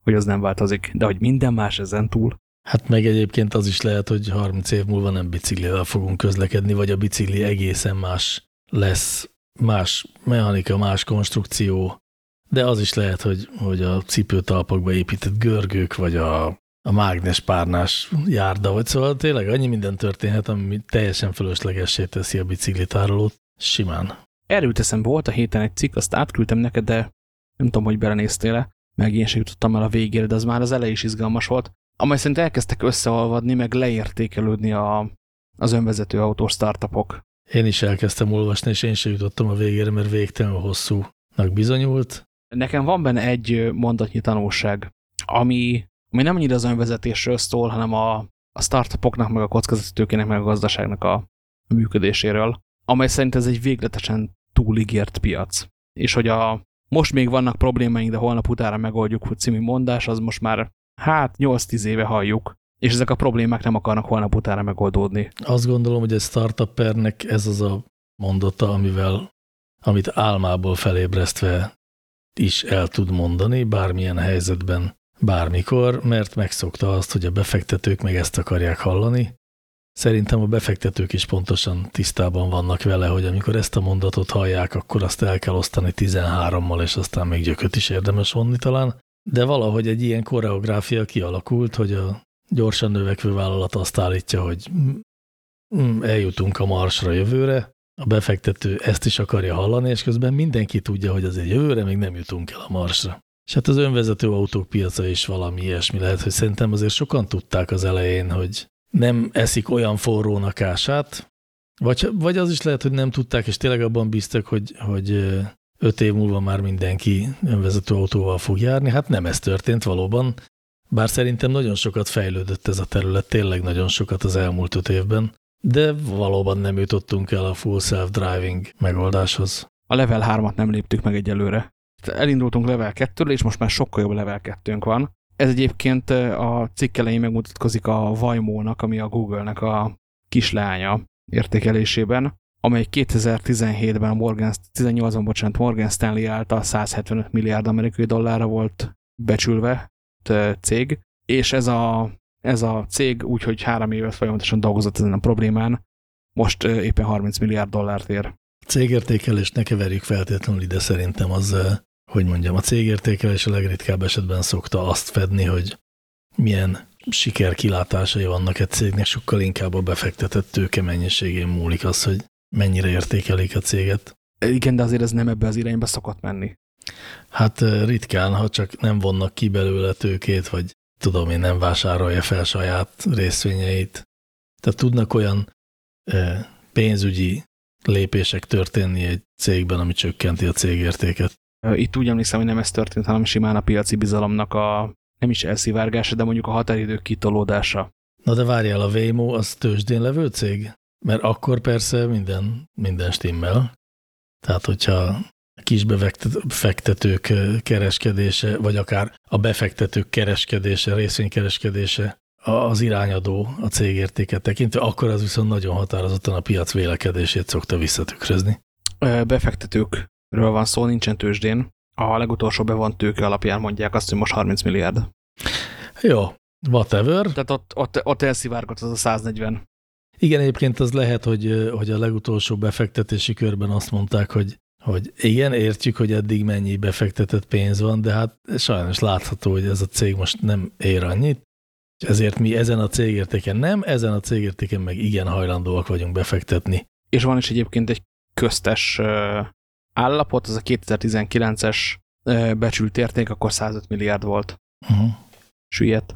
hogy az nem változik. De hogy minden más ezen túl. Hát meg egyébként az is lehet, hogy 30 év múlva nem biciklivel fogunk közlekedni, vagy a bicikli egészen más lesz, más mechanika, más konstrukció, de az is lehet, hogy, hogy a cipőtalpakba épített görgők, vagy a, a mágnes párnás járda, vagy szóval tényleg annyi minden történhet, ami teljesen fölöslegessé teszi a biciklitárolót. Simán. Erről teszem, volt a héten egy cikk, azt átküldtem neked, de nem tudom, hogy belenéztél-e, meg én sem jutottam el a végére, de az már az elej is izgalmas volt, amely szerint elkezdtek összeolvadni, meg leértékelődni a, az önvezető autós startupok. Én is elkezdtem olvasni, és én sem jutottam a végére, mert végtelenül hosszúnak bizonyult. Nekem van benne egy mondatnyi tanulság, ami, ami nem annyira az önvezetésről szól, hanem a, a startupoknak, meg a kockázatítőkének, meg a gazdaságnak a, a működéséről, amely szerint ez egy végletesen túligért piac. És hogy a most még vannak problémáink, de holnap utána megoldjuk hogy című mondás, az most már hát 8-10 éve halljuk, és ezek a problémák nem akarnak holnap utána megoldódni. Azt gondolom, hogy egy startupernek ez az a mondata, amivel, amit álmából felébresztve is el tud mondani, bármilyen helyzetben, bármikor, mert megszokta azt, hogy a befektetők meg ezt akarják hallani. Szerintem a befektetők is pontosan tisztában vannak vele, hogy amikor ezt a mondatot hallják, akkor azt el kell osztani 13-mal, és aztán még gyököt is érdemes vonni talán. De valahogy egy ilyen koreográfia kialakult, hogy a gyorsan növekvő vállalat azt állítja, hogy eljutunk a marsra jövőre, a befektető ezt is akarja hallani, és közben mindenki tudja, hogy azért jövőre még nem jutunk el a marsra. És hát az önvezető autók piaca is valami ilyesmi lehet, hogy szerintem azért sokan tudták az elején, hogy nem eszik olyan forró nakását, vagy, vagy az is lehet, hogy nem tudták, és tényleg abban bíztak, hogy, hogy öt év múlva már mindenki önvezető autóval fog járni. Hát nem ez történt valóban, bár szerintem nagyon sokat fejlődött ez a terület, tényleg nagyon sokat az elmúlt öt évben de valóban nem jutottunk el a full self-driving megoldáshoz. A level 3-at nem léptük meg egyelőre. Elindultunk level 2 és most már sokkal jobb level 2 van. Ez egyébként a cikk elején megmutatkozik a Waymo-nak, ami a Google-nek a kislánya értékelésében, amely 2017-ben Morgan, 18-ban, bocsánat, Morgan Stanley által 175 milliárd amerikai dollárra volt becsülve cég, és ez a ez a cég úgy, hogy három évet folyamatosan dolgozott ezen a problémán, most éppen 30 milliárd dollárt ér. Cégértékelést ne keverjük feltétlenül ide szerintem az, hogy mondjam, a cégértékelés a legritkább esetben szokta azt fedni, hogy milyen siker kilátásai vannak egy cégnek, sokkal inkább a befektetett tőke mennyiségén múlik az, hogy mennyire értékelik a céget. Igen, de azért ez nem ebbe az irányba szokott menni. Hát ritkán, ha csak nem vonnak ki belőle tőkét, vagy tudom én, nem vásárolja fel saját részvényeit. Tehát tudnak olyan pénzügyi lépések történni egy cégben, ami csökkenti a cégértéket. Itt úgy emlékszem, hogy nem ez történt, hanem simán a piaci bizalomnak a nem is elszivárgása, de mondjuk a határidők kitolódása. Na de várjál, a Waymo az tőzsdén levő cég? Mert akkor persze minden, minden stimmel. Tehát, hogyha kis befektetők kereskedése, vagy akár a befektetők kereskedése, részvénykereskedése az irányadó a cégértéket tekintve, akkor az viszont nagyon határozottan a piac vélekedését szokta visszatükrözni. Befektetőkről van szó, nincsen tőzsdén. A legutolsó bevont tőke alapján mondják azt, hogy most 30 milliárd. Jó, whatever. Tehát ott, ott, ott elszivárgott az a 140. Igen, egyébként az lehet, hogy, hogy a legutolsó befektetési körben azt mondták, hogy hogy igen, értjük, hogy eddig mennyi befektetett pénz van, de hát sajnos látható, hogy ez a cég most nem ér annyit, ezért mi ezen a cégértéken nem, ezen a cégértéken meg igen hajlandóak vagyunk befektetni. És van is egyébként egy köztes állapot, az a 2019-es becsült érték, akkor 105 milliárd volt. Uh -huh. Süllyedt.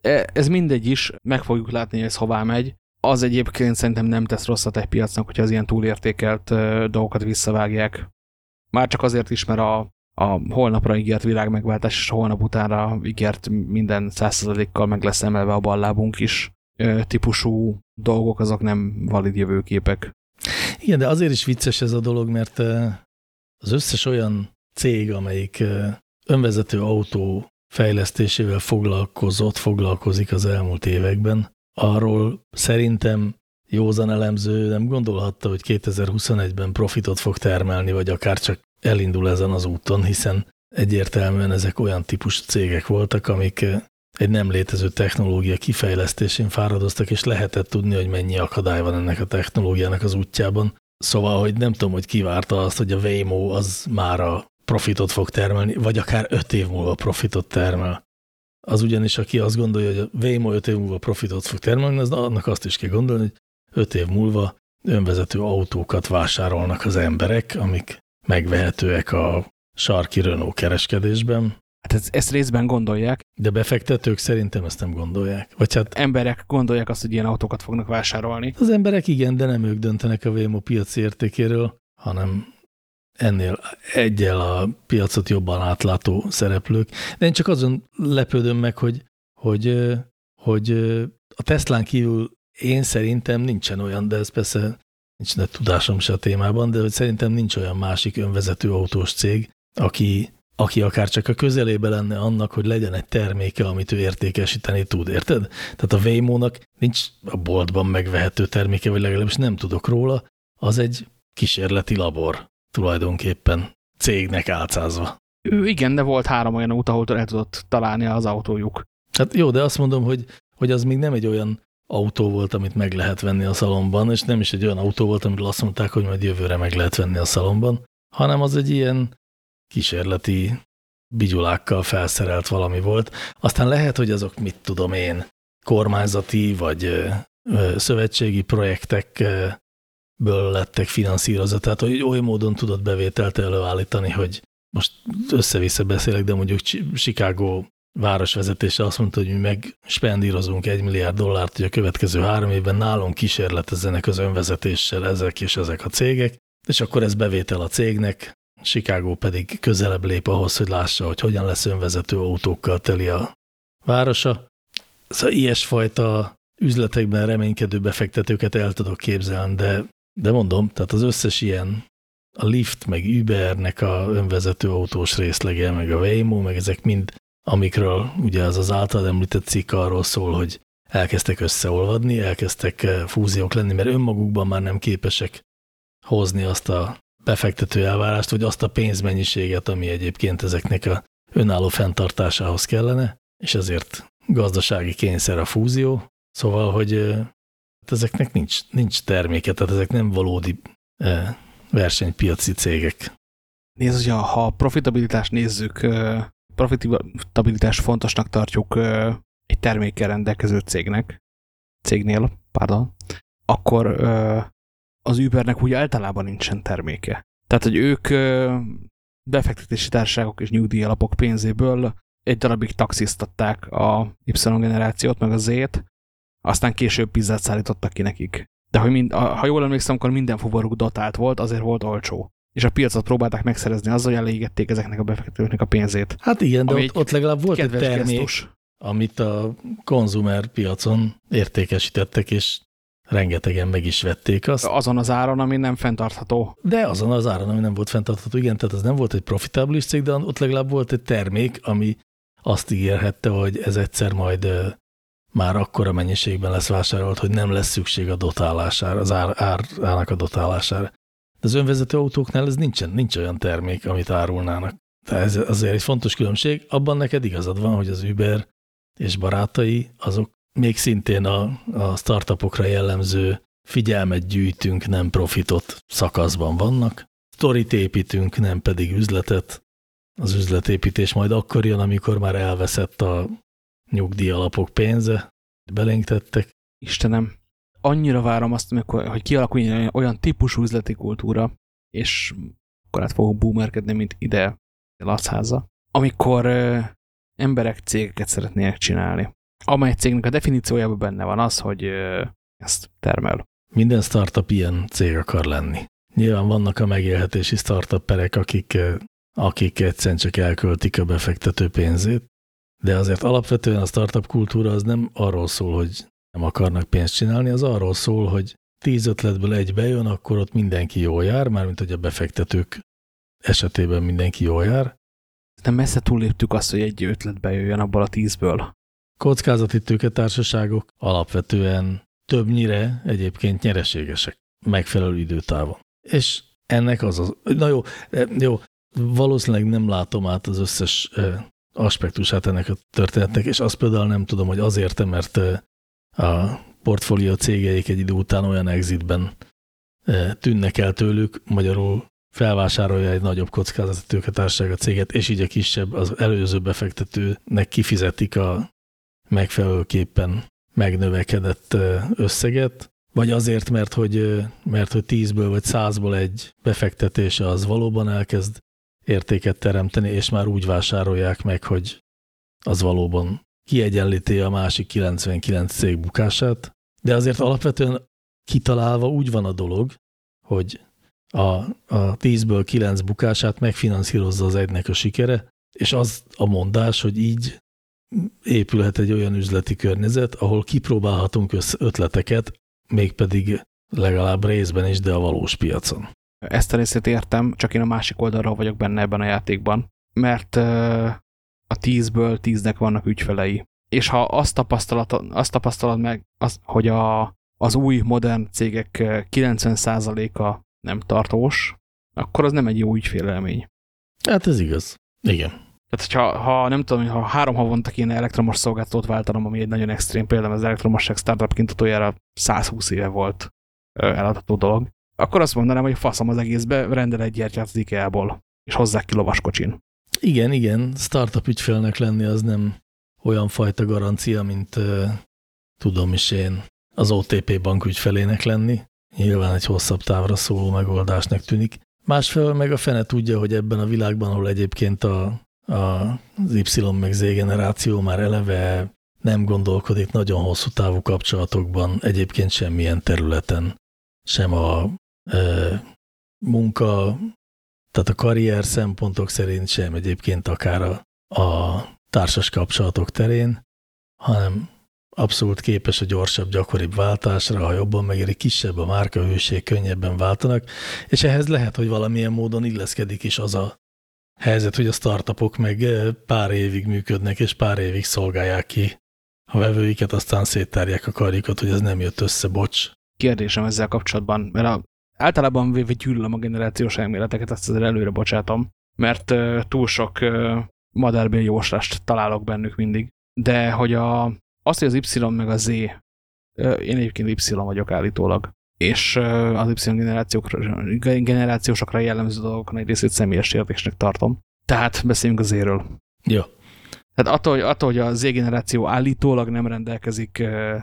E, ez mindegy is, meg fogjuk látni, hogy ez hová megy az egyébként szerintem nem tesz rosszat egy piacnak, hogyha az ilyen túlértékelt dolgokat visszavágják. Már csak azért is, mert a, a holnapra ígért világmegváltás és a holnap utánra ígért minden százszerzalékkal meg lesz emelve a ballábunk is típusú dolgok, azok nem valid jövőképek. Igen, de azért is vicces ez a dolog, mert az összes olyan cég, amelyik önvezető autó fejlesztésével foglalkozott, foglalkozik az elmúlt években, arról szerintem józan elemző nem gondolhatta, hogy 2021-ben profitot fog termelni, vagy akár csak elindul ezen az úton, hiszen egyértelműen ezek olyan típusú cégek voltak, amik egy nem létező technológia kifejlesztésén fáradoztak, és lehetett tudni, hogy mennyi akadály van ennek a technológiának az útjában. Szóval, hogy nem tudom, hogy kivárta azt, hogy a Waymo az már a profitot fog termelni, vagy akár öt év múlva profitot termel. Az ugyanis, aki azt gondolja, hogy a Waymo öt év múlva profitot fog termelni, az annak azt is kell gondolni, hogy öt év múlva önvezető autókat vásárolnak az emberek, amik megvehetőek a sarki Renault kereskedésben. Hát ezt, ezt részben gondolják. De befektetők szerintem ezt nem gondolják. Vagy hát emberek gondolják azt, hogy ilyen autókat fognak vásárolni. Az emberek igen, de nem ők döntenek a Waymo piaci értékéről, hanem ennél egyel a piacot jobban átlátó szereplők. De én csak azon lepődöm meg, hogy, hogy, hogy a Teslán kívül én szerintem nincsen olyan, de ez persze nincs net tudásom se a témában, de hogy szerintem nincs olyan másik önvezető autós cég, aki, aki akár csak a közelébe lenne annak, hogy legyen egy terméke, amit ő értékesíteni tud, érted? Tehát a Waymo-nak nincs a boltban megvehető terméke, vagy legalábbis nem tudok róla, az egy kísérleti labor tulajdonképpen cégnek álcázva. Ő igen, de volt három olyan út, ahol el tudott találni az autójuk. Hát jó, de azt mondom, hogy, hogy az még nem egy olyan autó volt, amit meg lehet venni a szalomban, és nem is egy olyan autó volt, amiről azt mondták, hogy majd jövőre meg lehet venni a szalomban, hanem az egy ilyen kísérleti bigyulákkal felszerelt valami volt. Aztán lehet, hogy azok, mit tudom én, kormányzati vagy szövetségi projektekből lettek finanszírozva, tehát hogy oly módon tudott bevételt előállítani, hogy most össze-vissza beszélek, de mondjuk Chicago városvezetése azt mondta, hogy mi meg spendírozunk egy milliárd dollárt, hogy a következő három évben nálunk kísérletezzenek az önvezetéssel ezek és ezek a cégek, és akkor ez bevétel a cégnek, Chicago pedig közelebb lép ahhoz, hogy lássa, hogy hogyan lesz önvezető autókkal teli a városa. Szóval ilyesfajta üzletekben reménykedő befektetőket el tudok képzelni, de, de mondom, tehát az összes ilyen a Lyft, meg Ubernek a önvezető autós részlege, meg a Waymo, meg ezek mind amikről ugye az az által említett cikk arról szól, hogy elkezdtek összeolvadni, elkezdtek eh, fúziók lenni, mert önmagukban már nem képesek hozni azt a befektető elvárást, vagy azt a pénzmennyiséget, ami egyébként ezeknek a önálló fenntartásához kellene, és ezért gazdasági kényszer a fúzió. Szóval, hogy eh, ezeknek nincs, nincs terméke, tehát ezek nem valódi eh, versenypiaci cégek. Nézd, hogy ha profitabilitást nézzük, profitabilitás fontosnak tartjuk egy termékkel rendelkező cégnek, cégnél, pardon, akkor az Ubernek úgy általában nincsen terméke. Tehát, hogy ők befektetési társaságok és nyugdíjalapok pénzéből egy darabig taxisztatták a Y generációt, meg a Z-t, aztán később pizzát szállítottak ki nekik. De hogy mind, ha jól emlékszem, akkor minden fuvaruk datált volt, azért volt olcsó és a piacot próbálták megszerezni azzal, hogy elégették ezeknek a befektetőknek a pénzét. Hát igen, de ott, ott legalább volt egy termék, gesztus. amit a konzumer piacon értékesítettek, és rengetegen meg is vették azt. Azon az áron, ami nem fenntartható. De azon az áron, ami nem volt fenntartható, igen, tehát az nem volt egy profitábilis cég, de ott legalább volt egy termék, ami azt ígérhette, hogy ez egyszer majd már akkora mennyiségben lesz vásárolt, hogy nem lesz szükség a dotálására, az ár, árnak a dotálására. De az önvezető autóknál ez nincsen, nincs olyan termék, amit árulnának. Tehát ez azért egy fontos különbség. Abban neked igazad van, hogy az Uber és barátai, azok még szintén a, a startupokra jellemző figyelmet gyűjtünk, nem profitot szakaszban vannak. Storyt építünk, nem pedig üzletet. Az üzletépítés majd akkor jön, amikor már elveszett a nyugdíj alapok pénze, belénk tettek. Istenem, annyira várom azt, hogy kialakuljon olyan típusú üzleti kultúra, és akkor át fogok boomerkedni, mint ide Lacháza, amikor ö, emberek cégeket szeretnének csinálni. Amely cégnek a definíciójában benne van az, hogy ö, ezt termel. Minden startup ilyen cég akar lenni. Nyilván vannak a megélhetési startupperek, akik, akik egyszerűen csak elköltik a befektető pénzét, de azért alapvetően a startup kultúra az nem arról szól, hogy nem akarnak pénzt csinálni, az arról szól, hogy tíz ötletből egy bejön, akkor ott mindenki jól jár, mármint hogy a befektetők esetében mindenki jól jár. Nem messze túlléptük azt, hogy egy ötlet bejöjjön abból a tízből. Kockázati tőketársaságok alapvetően többnyire egyébként nyereségesek megfelelő időtávon. És ennek az az, na jó, jó, valószínűleg nem látom át az összes aspektusát ennek a történetnek, és azt például nem tudom, hogy azért, mert a portfólió cégeik egy idő után olyan exitben tűnnek el tőlük, magyarul felvásárolja egy nagyobb kockázati tőketársaság a céget, és így a kisebb, az előző befektetőnek kifizetik a megfelelőképpen megnövekedett összeget, vagy azért, mert hogy, mert hogy tízből vagy százból egy befektetése az valóban elkezd értéket teremteni, és már úgy vásárolják meg, hogy az valóban kiegyenlíti a másik 99 cég bukását, de azért alapvetően kitalálva úgy van a dolog, hogy a, a 10-ből 9 bukását megfinanszírozza az egynek a sikere, és az a mondás, hogy így épülhet egy olyan üzleti környezet, ahol kipróbálhatunk ötleteket, mégpedig legalább részben is, de a valós piacon. Ezt a részét értem, csak én a másik oldalról vagyok benne ebben a játékban, mert a tízből tíznek vannak ügyfelei. És ha azt tapasztalod, azt tapasztalod meg, az, hogy a, az új modern cégek 90%-a nem tartós, akkor az nem egy jó ügyfélelmény. Hát ez igaz. Igen. Tehát, hogyha ha, nem tudom, ha három havonta kéne elektromos szolgáltatót váltanom, ami egy nagyon extrém például az elektromosság startup kintatójára 120 éve volt eladható dolog, akkor azt mondanám, hogy faszom az egészbe, rendel egy gyertyát az IKEA-ból, és hozzák ki lovaskocsin. Igen, igen, startup ügyfélnek lenni az nem olyan fajta garancia, mint uh, tudom is én az OTP bank ügyfelének lenni. Nyilván egy hosszabb távra szóló megoldásnak tűnik. Másfelől meg a fene tudja, hogy ebben a világban, ahol egyébként a, a, az Y meg Z generáció már eleve nem gondolkodik nagyon hosszú távú kapcsolatokban, egyébként semmilyen területen, sem a munka, tehát a karrier szempontok szerint sem egyébként akár a, a társas kapcsolatok terén, hanem abszolút képes a gyorsabb, gyakoribb váltásra, ha jobban megéri, kisebb a márkahőség, könnyebben váltanak, és ehhez lehet, hogy valamilyen módon illeszkedik is az a helyzet, hogy a startupok meg pár évig működnek, és pár évig szolgálják ki a vevőiket, aztán széttárják a karjukat, hogy ez nem jött össze, bocs. Kérdésem ezzel kapcsolatban, mert a általában véve gyűlölöm a generációs elméleteket, ezt azért előre bocsátom, mert uh, túl sok uh, madárbél jóslást találok bennük mindig. De hogy a, az, hogy az Y meg a Z, uh, én egyébként Y vagyok állítólag, és uh, az Y generációsokra jellemző dolgokon egy részét személyes értésnek tartom. Tehát beszéljünk az Z-ről. Jó. Tehát attól, hogy, attól, hogy a Z generáció állítólag nem rendelkezik uh,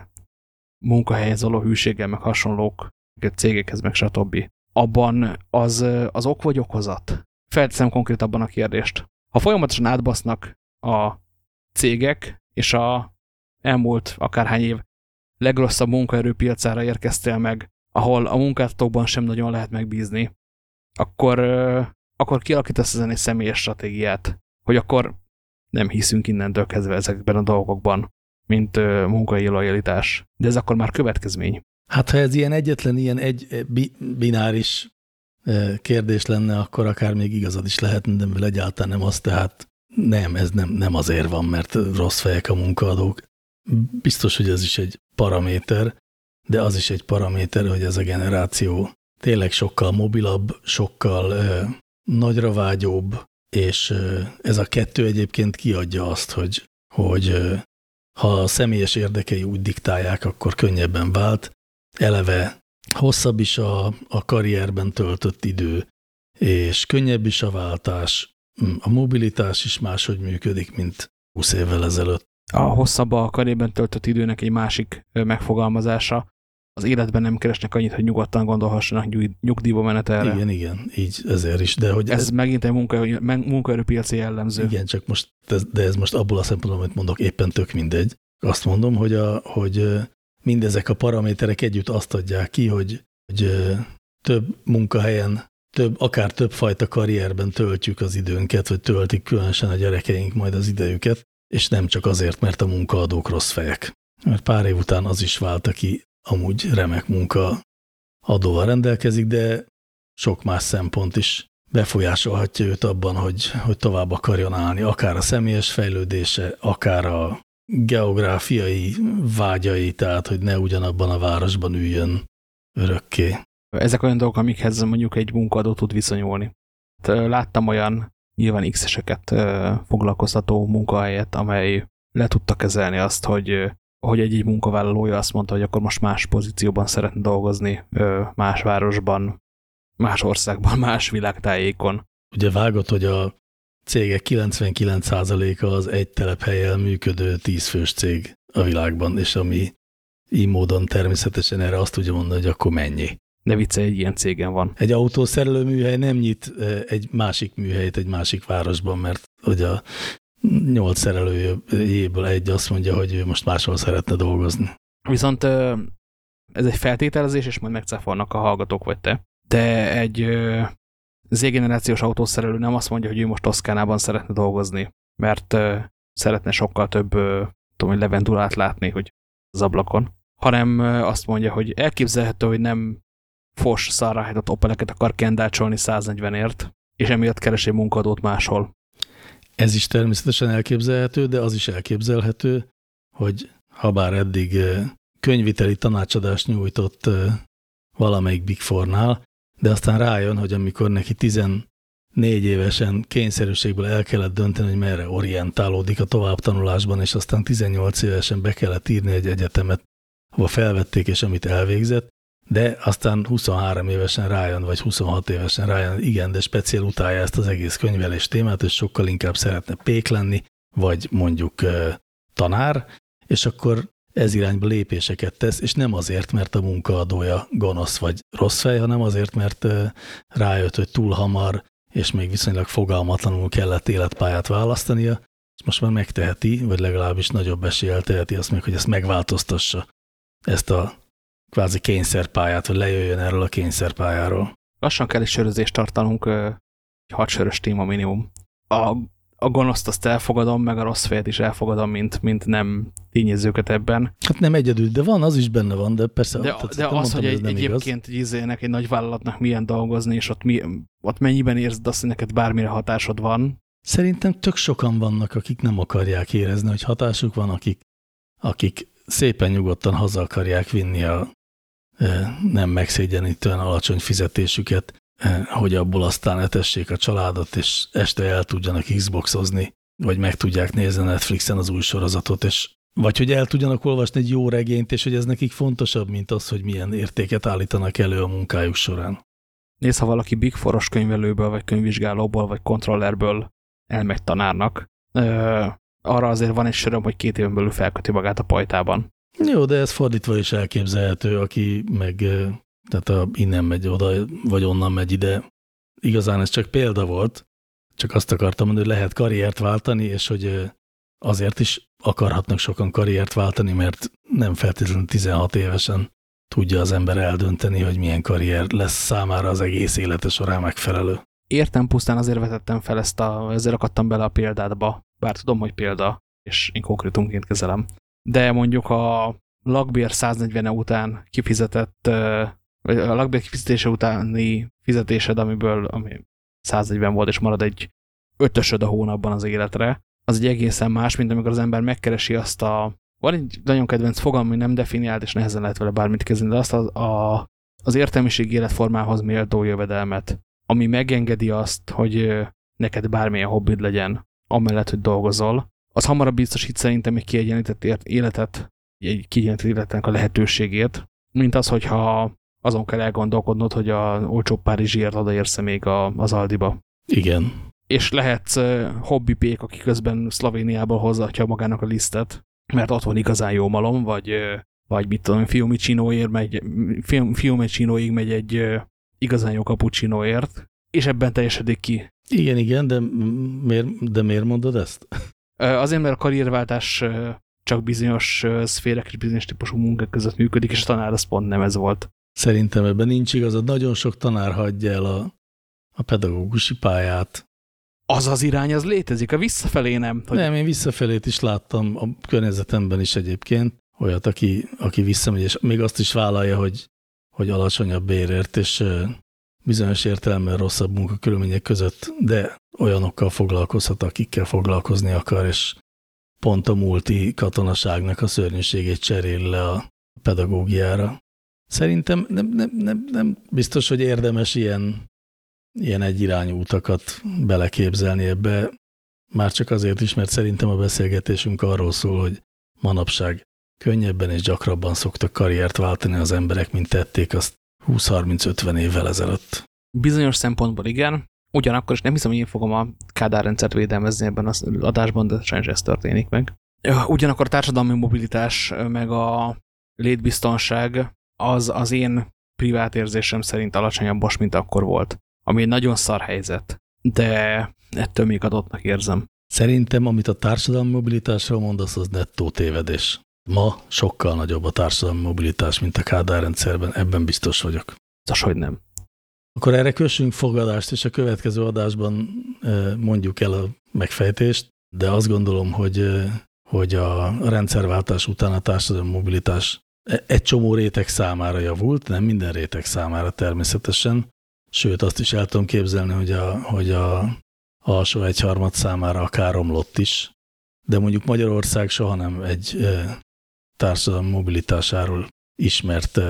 munkahelyhez való hűséggel, meg hasonlók, cégekhez, meg stb. Abban az, az ok vagy okozat? Felteszem konkrétabban a kérdést. Ha folyamatosan átbasznak a cégek, és a elmúlt akárhány év legrosszabb munkaerőpiacára érkeztél meg, ahol a munkáltatókban sem nagyon lehet megbízni, akkor, akkor kialakítasz ezen egy személyes stratégiát, hogy akkor nem hiszünk innentől kezdve ezekben a dolgokban, mint munkai lojalitás. De ez akkor már következmény. Hát ha ez ilyen egyetlen, ilyen egy eh, bináris eh, kérdés lenne, akkor akár még igazad is lehet, de egyáltalán nem az, tehát nem, ez nem, nem azért van, mert rossz fejek a munkaadók. Biztos, hogy ez is egy paraméter, de az is egy paraméter, hogy ez a generáció tényleg sokkal mobilabb, sokkal ö, nagyra vágyóbb, és ö, ez a kettő egyébként kiadja azt, hogy, hogy ö, ha a személyes érdekei úgy diktálják, akkor könnyebben vált, eleve hosszabb is a, a karrierben töltött idő, és könnyebb is a váltás, a mobilitás is máshogy működik, mint 20 évvel ezelőtt. A hosszabb a karrierben töltött időnek egy másik megfogalmazása, az életben nem keresnek annyit, hogy nyugodtan gondolhassanak nyugdíjba menetelre. Igen, igen, így ezért is. De hogy ez, ez megint egy munka, munkaerőpiaci jellemző. Igen, csak most, de ez most abból a szempontból, amit mondok, éppen tök mindegy. Azt mondom, hogy, a, hogy mindezek a paraméterek együtt azt adják ki, hogy, hogy több munkahelyen, több, akár több fajta karrierben töltjük az időnket, vagy töltik különösen a gyerekeink majd az idejüket, és nem csak azért, mert a munkaadók rossz fejek. Mert pár év után az is vált, aki amúgy remek munka adóval rendelkezik, de sok más szempont is befolyásolhatja őt abban, hogy, hogy tovább akarjon állni, akár a személyes fejlődése, akár a geográfiai vágyai, tehát hogy ne ugyanabban a városban üljön örökké. Ezek olyan dolgok, amikhez mondjuk egy munkadó tud viszonyulni. Láttam olyan nyilván X-eseket foglalkoztató munkahelyet, amely le tudta kezelni azt, hogy hogy egy-egy munkavállalója azt mondta, hogy akkor most más pozícióban szeretne dolgozni, más városban, más országban, más világtájékon. Ugye vágott, hogy a cégek 99%-a az egy telephelyen működő tízfős cég a világban, és ami így módon természetesen erre azt tudja mondani, hogy akkor mennyi. Ne vicce, egy ilyen cégen van. Egy autószerelő műhely nem nyit egy másik műhelyt egy másik városban, mert hogy a nyolc szerelőjéből egy azt mondja, hogy ő most máshol szeretne dolgozni. Viszont ez egy feltételezés, és majd megcáfolnak a hallgatók vagy te. De egy Z-generációs autószerelő nem azt mondja, hogy ő most Toszkánában szeretne dolgozni, mert szeretne sokkal több tudom, hogy levendulát látni, hogy az ablakon, hanem azt mondja, hogy elképzelhető, hogy nem fos szarráhított opeleket akar kendácsolni 140-ért, és emiatt keresi munkadót máshol. Ez is természetesen elképzelhető, de az is elképzelhető, hogy ha bár eddig könyviteli tanácsadást nyújtott valamelyik Big Four-nál, de aztán rájön, hogy amikor neki 14 évesen kényszerűségből el kellett dönteni, hogy merre orientálódik a továbbtanulásban, és aztán 18 évesen be kellett írni egy egyetemet, ahol felvették, és amit elvégzett, de aztán 23 évesen rájön, vagy 26 évesen rájön, igen, de speciál utálja ezt az egész könyvelés témát, és sokkal inkább szeretne pék lenni, vagy mondjuk tanár, és akkor ez irányba lépéseket tesz, és nem azért, mert a munkaadója gonosz vagy rossz fej, hanem azért, mert rájött, hogy túl hamar, és még viszonylag fogalmatlanul kellett életpályát választania, és most már megteheti, vagy legalábbis nagyobb eséllyel teheti azt meg, hogy ezt megváltoztassa, ezt a kvázi kényszerpályát, hogy lejöjjön erről a kényszerpályáról. Lassan kell egy sörözést tartanunk, egy hadsörös téma minimum. A a gonoszt azt elfogadom, meg a rossz fejet is elfogadom, mint, mint nem tényezőket ebben. Hát nem egyedül, de van, az is benne van, de persze. De, tehát de az, mondtam, hogy egy, egyébként egy izének, egy nagy vállalatnak milyen dolgozni, és ott, mi, ott mennyiben érzed azt, hogy neked bármire hatásod van? Szerintem tök sokan vannak, akik nem akarják érezni, hogy hatásuk van, akik, akik szépen nyugodtan haza akarják vinni a nem megszégyenítően alacsony fizetésüket, hogy abból aztán etessék a családot, és este el tudjanak Xboxozni, vagy meg tudják nézni Netflixen az új sorozatot, és vagy hogy el tudjanak olvasni egy jó regényt, és hogy ez nekik fontosabb, mint az, hogy milyen értéket állítanak elő a munkájuk során. Nézd, ha valaki Big Foros könyvelőből, vagy könyvvizsgálóból, vagy kontrollerből elmegy tanárnak, ö, arra azért van egy söröm, hogy két éven belül felköti magát a pajtában. Jó, de ez fordítva is elképzelhető, aki meg tehát a, innen megy oda, vagy onnan megy ide. Igazán ez csak példa volt, csak azt akartam mondani, hogy lehet karriert váltani, és hogy azért is akarhatnak sokan karriert váltani, mert nem feltétlenül 16 évesen tudja az ember eldönteni, hogy milyen karrier lesz számára az egész élete során megfelelő. Értem, pusztán azért vetettem fel ezt a, ezért akadtam bele a példádba, bár tudom, hogy példa, és én konkrétumként kezelem. De mondjuk a lakbér 140 -e után kifizetett vagy a lakbér kifizetése utáni fizetésed, amiből ami 140 volt, és marad egy ötösöd a hónapban az életre, az egy egészen más, mint amikor az ember megkeresi azt a... Van egy nagyon kedvenc fogalom, ami nem definiált, és nehezen lehet vele bármit kezdeni, de azt a, a, az értelmiség életformához méltó jövedelmet, ami megengedi azt, hogy neked bármilyen hobbid legyen, amellett, hogy dolgozol, az hamarabb biztosít szerintem egy kiegyenlített életet, egy kiegyenlített életnek a lehetőségét, mint az, hogyha azon kell elgondolkodnod, hogy a olcsó párizsiért odaérsz -e még a, az Aldiba. Igen. És lehetsz hobbipék, aki közben Szlovéniából hozatja magának a lisztet, mert ott van igazán jó malom, vagy, vagy mit tudom, Fiumicinoért megy, Fiumicinoig megy egy igazán jó cappuccinoért, és ebben teljesedik ki. Igen, igen, de miért, de miért mondod ezt? Azért, mert a karrierváltás csak bizonyos szférek és bizonyos típusú munkák között működik, és a tanár az pont nem ez volt. Szerintem ebben nincs igazad. Nagyon sok tanár hagyja el a, a pedagógusi pályát. Az az irány, az létezik, a visszafelé nem. Hogy... Nem, én visszafelét is láttam a környezetemben is egyébként. Olyat, aki, aki visszamegy, és még azt is vállalja, hogy, hogy alacsonyabb bérért és bizonyos értelemben rosszabb munkakörülmények között, de olyanokkal foglalkozhat, akikkel foglalkozni akar, és pont a multi katonaságnak a szörnyűségét cserél le a pedagógiára. Szerintem nem, nem, nem, nem biztos, hogy érdemes ilyen, ilyen egyirányú utakat beleképzelni ebbe, már csak azért is, mert szerintem a beszélgetésünk arról szól, hogy manapság könnyebben és gyakrabban szoktak karriert váltani az emberek, mint tették azt 20-30-50 évvel ezelőtt. Bizonyos szempontból igen, ugyanakkor is nem hiszem, hogy én fogom a Kádár rendszert védelmezni ebben az adásban, de sajnos ez történik meg. Ugyanakkor a társadalmi mobilitás meg a létbiztonság az az én privát érzésem szerint alacsonyabb most, mint akkor volt. Ami egy nagyon szar helyzet, de ettől még adottnak érzem. Szerintem, amit a társadalmi mobilitásról mondasz, az nettó tévedés. Ma sokkal nagyobb a társadalmi mobilitás, mint a Kádár rendszerben, ebben biztos vagyok. Az, hogy nem. Akkor erre kössünk fogadást, és a következő adásban mondjuk el a megfejtést, de azt gondolom, hogy, hogy a rendszerváltás után a társadalmi mobilitás egy csomó réteg számára javult, nem minden réteg számára természetesen, sőt azt is el tudom képzelni, hogy a, hogy a alsó egyharmad számára akár romlott is, de mondjuk Magyarország soha nem egy társadalmi mobilitásáról ismert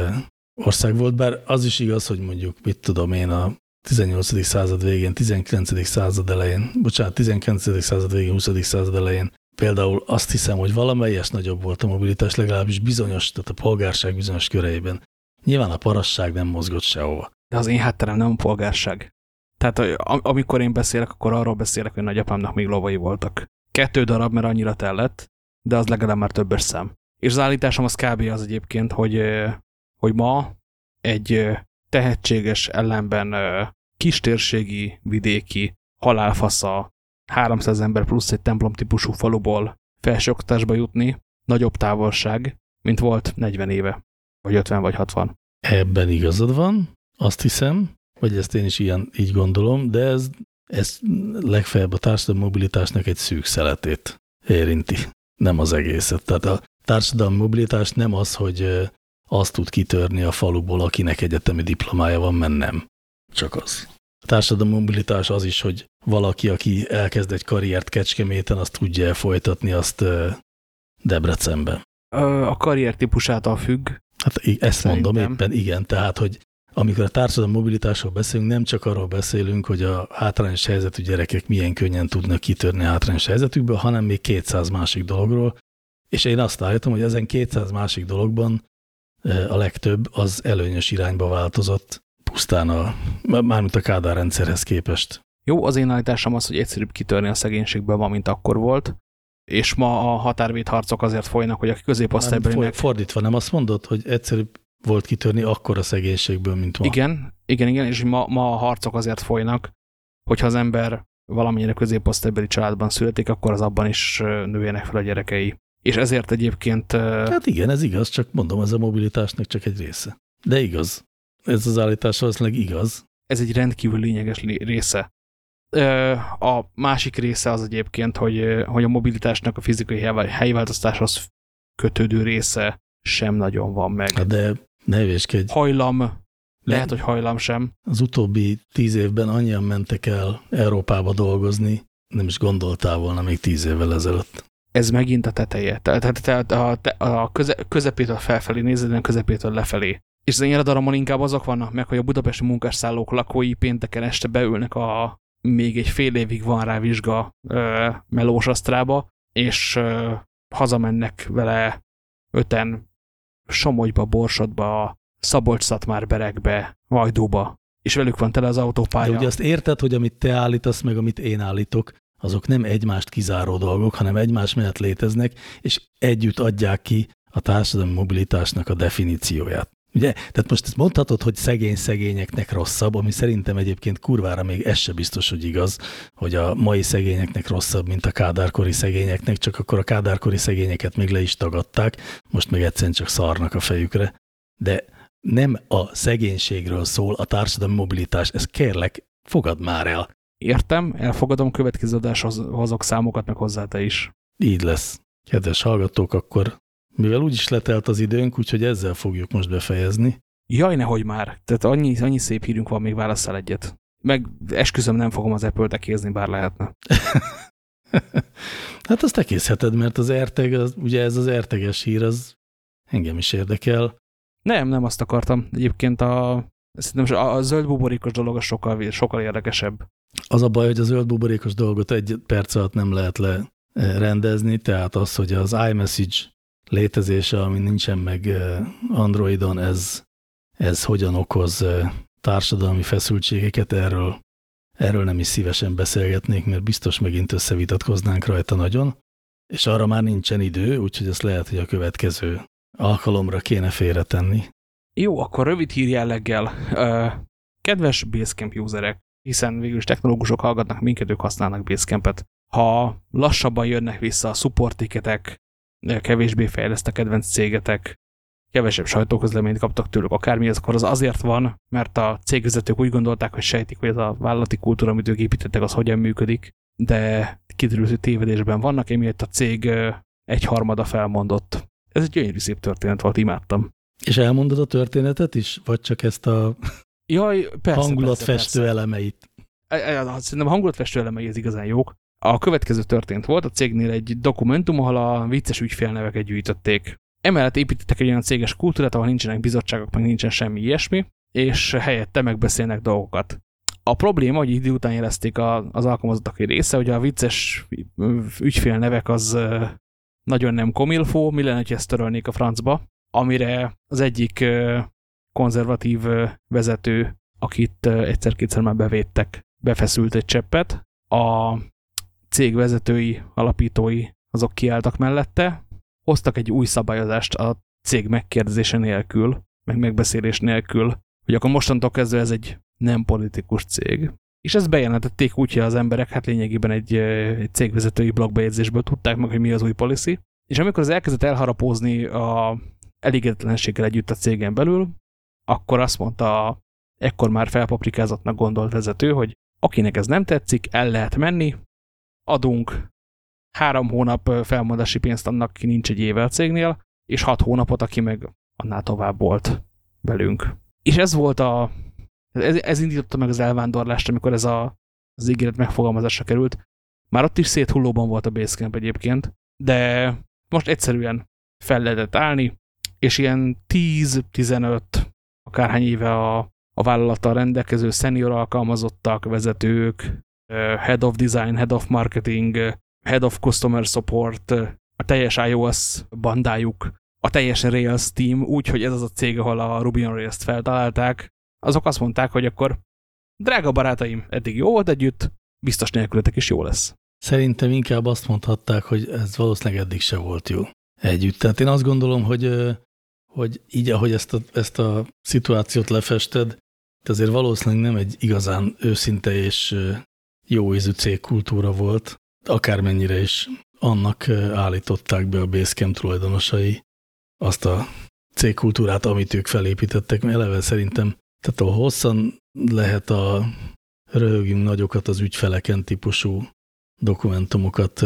ország volt, bár az is igaz, hogy mondjuk, mit tudom én, a 18. század végén, 19. század elején, bocsánat, 19. század végén, 20. század elején például azt hiszem, hogy valamelyes nagyobb volt a mobilitás, legalábbis bizonyos, tehát a polgárság bizonyos köreiben. Nyilván a parasság nem mozgott sehova. De az én hátterem nem a polgárság. Tehát amikor én beszélek, akkor arról beszélek, hogy nagyapámnak még lovai voltak. Kettő darab, mert annyira tellett, de az legalább már többes szám. És az állításom az kb. az egyébként, hogy, hogy ma egy tehetséges ellenben kistérségi, vidéki, halálfasza, 300 ember plusz egy templom típusú faluból felsőoktatásba jutni nagyobb távolság, mint volt 40 éve, vagy 50 vagy 60. Ebben igazad van, azt hiszem, vagy ezt én is ilyen, így gondolom, de ez, ez legfeljebb a társadalmi mobilitásnak egy szűk szeletét érinti, nem az egészet. Tehát a társadalmi mobilitás nem az, hogy azt tud kitörni a faluból, akinek egyetemi diplomája van, mert nem. Csak az. A társadalmi mobilitás az is, hogy valaki, aki elkezd egy karriert Kecskeméten, azt tudja folytatni azt Debrecenben. A karrier típusától függ. Hát ezt Szerintem. mondom éppen, igen. Tehát, hogy amikor a társadalmi mobilitásról beszélünk, nem csak arról beszélünk, hogy a hátrányos helyzetű gyerekek milyen könnyen tudnak kitörni a hátrányos helyzetükből, hanem még 200 másik dologról. És én azt állítom, hogy ezen 200 másik dologban a legtöbb az előnyös irányba változott, pusztán a, mármint a Kádár rendszerhez képest. Jó, az én állításom az, hogy egyszerűbb kitörni a szegénységből ma, mint akkor volt, és ma a határvédharcok azért folynak, hogy a középosztálybelinek... Fordítva, nem azt mondod, hogy egyszerűbb volt kitörni akkor a szegénységből, mint ma? Igen, igen, igen, és ma, ma a harcok azért folynak, hogyha az ember valamennyire középosztálybeli családban születik, akkor az abban is nőjenek fel a gyerekei. És ezért egyébként... Hát igen, ez igaz, csak mondom, ez a mobilitásnak csak egy része. De igaz. Ez az állítás valószínűleg igaz. Ez egy rendkívül lényeges része. A másik része az egyébként, hogy, hogy a mobilitásnak a fizikai helyváltoztáshoz kötődő része sem nagyon van meg. Hát de ne véskedj. Hajlam, lehet, hogy hajlam sem. Az utóbbi tíz évben annyian mentek el Európába dolgozni, nem is gondoltál volna még tíz évvel ezelőtt ez megint a teteje. Tehát, tehát a, a köze, közepétől felfelé nézed, a közepétől lefelé. És az én inkább azok vannak meg, hogy a budapesti munkásszállók lakói pénteken este beülnek a még egy fél évig van rá vizsga ö, melós asztrába, és ö, hazamennek vele öten Somogyba, Borsodba, Szabolcs-Szatmár-Berekbe, Vajdóba, és velük van tele az autópálya. De ugye azt érted, hogy amit te állítasz, meg amit én állítok, azok nem egymást kizáró dolgok, hanem egymás mellett léteznek, és együtt adják ki a társadalmi mobilitásnak a definícióját. Ugye? Tehát most ezt mondhatod, hogy szegény-szegényeknek rosszabb, ami szerintem egyébként kurvára még ez se biztos, hogy igaz, hogy a mai szegényeknek rosszabb, mint a kádárkori szegényeknek, csak akkor a kádárkori szegényeket még le is tagadták, most meg egyszerűen csak szarnak a fejükre. De nem a szegénységről szól a társadalmi mobilitás, ez kérlek, fogad már el. Értem, elfogadom, következő adáshoz hozok számokat, meg hozzá te is. Így lesz. Kedves hallgatók, akkor mivel úgyis letelt az időnk, úgyhogy ezzel fogjuk most befejezni. Jaj, nehogy már. Tehát annyi, annyi szép hírünk van, még válaszol egyet. Meg esküszöm, nem fogom az Apple-t ekézni, bár lehetne. hát azt ekészheted, mert az erteg, az, ugye ez az erteges hír, az engem is érdekel. Nem, nem azt akartam. Egyébként a, szerintem a, a zöld buborékos dolog a sokkal, sokkal érdekesebb. Az a baj, hogy a zöld buborékos dolgot egy perc alatt nem lehet le rendezni, tehát az, hogy az iMessage létezése, ami nincsen meg Androidon, ez, ez hogyan okoz társadalmi feszültségeket, erről, erről nem is szívesen beszélgetnék, mert biztos megint összevitatkoznánk rajta nagyon, és arra már nincsen idő, úgyhogy ezt lehet, hogy a következő alkalomra kéne félretenni. Jó, akkor rövid hír jelleggel. Kedves Basecamp userek, hiszen végül is technológusok hallgatnak minket, ők használnak Basecampet. Ha lassabban jönnek vissza a supportiketek, kevésbé fejleszt a kedvenc cégetek, kevesebb sajtóközleményt kaptak tőlük, akármi ez, akkor az azért van, mert a cégvezetők úgy gondolták, hogy sejtik, hogy ez a vállalati kultúra, amit ők építettek, az hogyan működik, de kiderült, hogy tévedésben vannak, emiatt a cég egyharmada felmondott. Ez egy gyönyörű szép történet volt, imádtam. És elmondod a történetet is, vagy csak ezt a Jaj, persze, hangulatfestő persze, persze. elemeit? Szerintem a hangulatfestő elemei ez igazán jók. A következő történt volt, a cégnél egy dokumentum, ahol a vicces ügyfélneveket gyűjtötték. Emellett építettek egy olyan céges kultúrát, ahol nincsenek bizottságok, meg nincsen semmi ilyesmi, és helyette megbeszélnek dolgokat. A probléma, hogy idő után jelezték az alkalmazottak egy része, hogy a vicces ügyfélnevek az nagyon nem komilfó, mi lenne, hogy ezt törölnék a francba, amire az egyik konzervatív vezető, akit egyszer-kétszer már bevédtek, befeszült egy cseppet. A cég vezetői, alapítói azok kiálltak mellette, hoztak egy új szabályozást a cég megkérdezése nélkül, meg megbeszélés nélkül, hogy akkor mostantól kezdve ez egy nem politikus cég. És ezt bejelentették úgy, hogy az emberek hát lényegében egy, egy cégvezetői blogbejegyzésből tudták meg, hogy mi az új policy. És amikor az elkezdett elharapózni a elégedetlenséggel együtt a cégen belül, akkor azt mondta ekkor már felpaprikázottnak gondolt vezető, hogy akinek ez nem tetszik, el lehet menni, adunk három hónap felmondási pénzt annak, aki nincs egy éve a cégnél, és hat hónapot, aki meg annál tovább volt velünk. És ez volt a, ez, ez indította meg az elvándorlást, amikor ez a, az ígéret megfogalmazásra került. Már ott is széthullóban volt a Basecamp egyébként, de most egyszerűen fel lehetett állni, és ilyen 10-15 akárhány éve a, a vállalattal rendelkező senior alkalmazottak, vezetők, head of design, head of marketing, head of customer support, a teljes iOS bandájuk, a teljes Rails team, úgyhogy ez az a cég, ahol a Ruby on Rails-t feltalálták, azok azt mondták, hogy akkor drága barátaim, eddig jó volt együtt, biztos nélkületek is jó lesz. Szerintem inkább azt mondhatták, hogy ez valószínűleg eddig se volt jó együtt. Tehát én azt gondolom, hogy hogy így, ahogy ezt a, ezt a szituációt lefested, azért valószínűleg nem egy igazán őszinte és jó ízű cégkultúra volt, akármennyire is annak állították be a Basecamp tulajdonosai azt a cégkultúrát, amit ők felépítettek, eleve szerintem, tehát a hosszan lehet a röhögünk nagyokat az ügyfeleken típusú dokumentumokat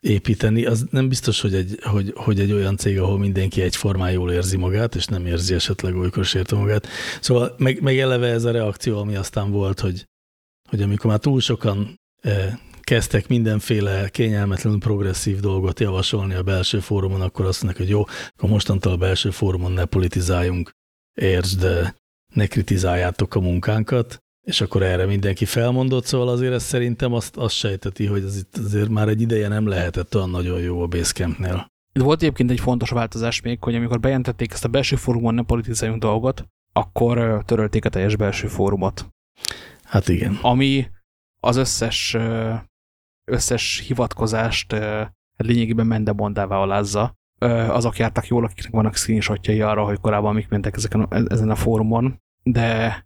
építeni, az nem biztos, hogy egy, hogy, hogy egy olyan cég, ahol mindenki egyformán jól érzi magát, és nem érzi esetleg olykor sértő magát. Szóval meg, meg eleve ez a reakció, ami aztán volt, hogy, hogy amikor már túl sokan eh, kezdtek mindenféle kényelmetlenül progresszív dolgot javasolni a belső fórumon, akkor azt mondják, hogy jó, akkor mostantól a belső fórumon ne politizáljunk, értsd, ne kritizáljátok a munkánkat, és akkor erre mindenki felmondott, szóval azért ez szerintem azt, azt sejteti, hogy ez itt azért már egy ideje nem lehetett olyan nagyon jó a Basecampnél. Volt egyébként egy fontos változás még, hogy amikor bejelentették ezt a belső fórumon ne politizáljunk dolgot, akkor törölték a teljes belső fórumot. Hát igen. Ami az összes, összes hivatkozást lényegében mendebondává alázza. Azok jártak jól, akiknek vannak screenshotjai arra, hogy korábban mik mentek ezeken, ezen a fórumon, de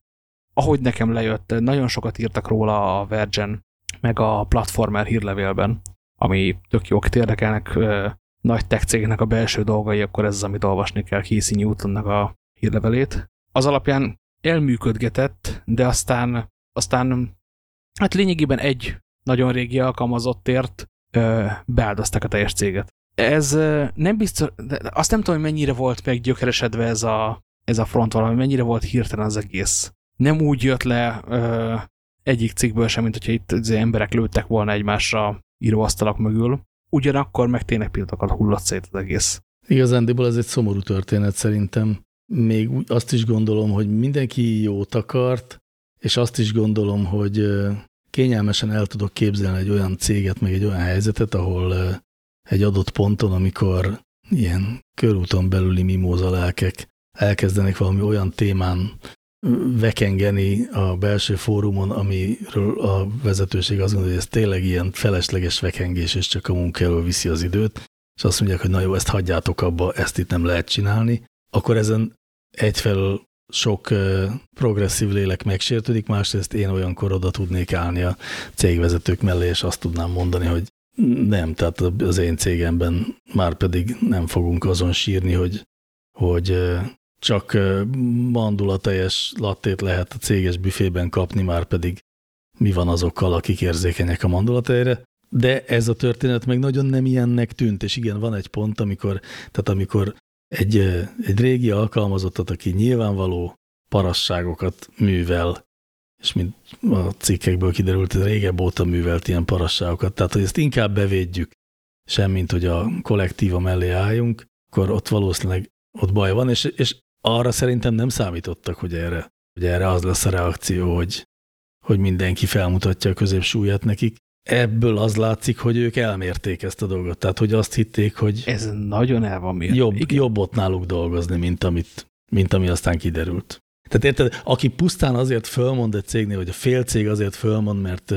ahogy nekem lejött, nagyon sokat írtak róla a Virgin, meg a Platformer hírlevélben, ami tök jó, érdekelnek nagy tech cégnek a belső dolgai, akkor ez az, amit olvasni kell Casey Newtonnak a hírlevelét. Az alapján elműködgetett, de aztán, aztán hát lényegében egy nagyon régi alkalmazottért beáldozták a teljes céget. Ez nem biztos, de azt nem tudom, hogy mennyire volt meggyökeresedve ez a, ez a front valami, mennyire volt hirtelen az egész. Nem úgy jött le ö, egyik cikkből sem, mint hogyha itt az emberek lőttek volna egymásra íróasztalak mögül. Ugyanakkor meg tényleg pillanatokat hullott szét az egész. Igazándiból ez egy szomorú történet szerintem. Még azt is gondolom, hogy mindenki jót akart, és azt is gondolom, hogy kényelmesen el tudok képzelni egy olyan céget, meg egy olyan helyzetet, ahol egy adott ponton, amikor ilyen körúton belüli mimóza lelkek elkezdenek valami olyan témán vekengeni a belső fórumon, amiről a vezetőség azt gondolja, hogy ez tényleg ilyen felesleges vekengés, és csak a munkáról viszi az időt, és azt mondják, hogy na jó, ezt hagyjátok abba, ezt itt nem lehet csinálni, akkor ezen egyfelől sok progresszív lélek megsértődik, másrészt én olyankor oda tudnék állni a cégvezetők mellé, és azt tudnám mondani, hogy nem, tehát az én cégemben már pedig nem fogunk azon sírni, hogy, hogy csak mandulateljes lattét lehet a céges büfében kapni, már pedig mi van azokkal, akik érzékenyek a mandulatejre. De ez a történet meg nagyon nem ilyennek tűnt, és igen, van egy pont, amikor, tehát amikor egy, egy régi alkalmazottat, aki nyilvánvaló parasságokat művel, és mint a cikkekből kiderült, régebb óta művelt ilyen parasságokat, tehát hogy ezt inkább bevédjük, semmint hogy a kollektíva mellé álljunk, akkor ott valószínűleg ott baj van, és, és arra szerintem nem számítottak, hogy erre, hogy erre az lesz a reakció, hogy, hogy mindenki felmutatja a középsúlyát nekik. Ebből az látszik, hogy ők elmérték ezt a dolgot. Tehát, hogy azt hitték, hogy Ez nagyon el van mérve. jobb, jobb ott náluk dolgozni, mint, amit, mint ami aztán kiderült. Tehát érted, aki pusztán azért fölmond egy cégnél, vagy a fél cég azért fölmond, mert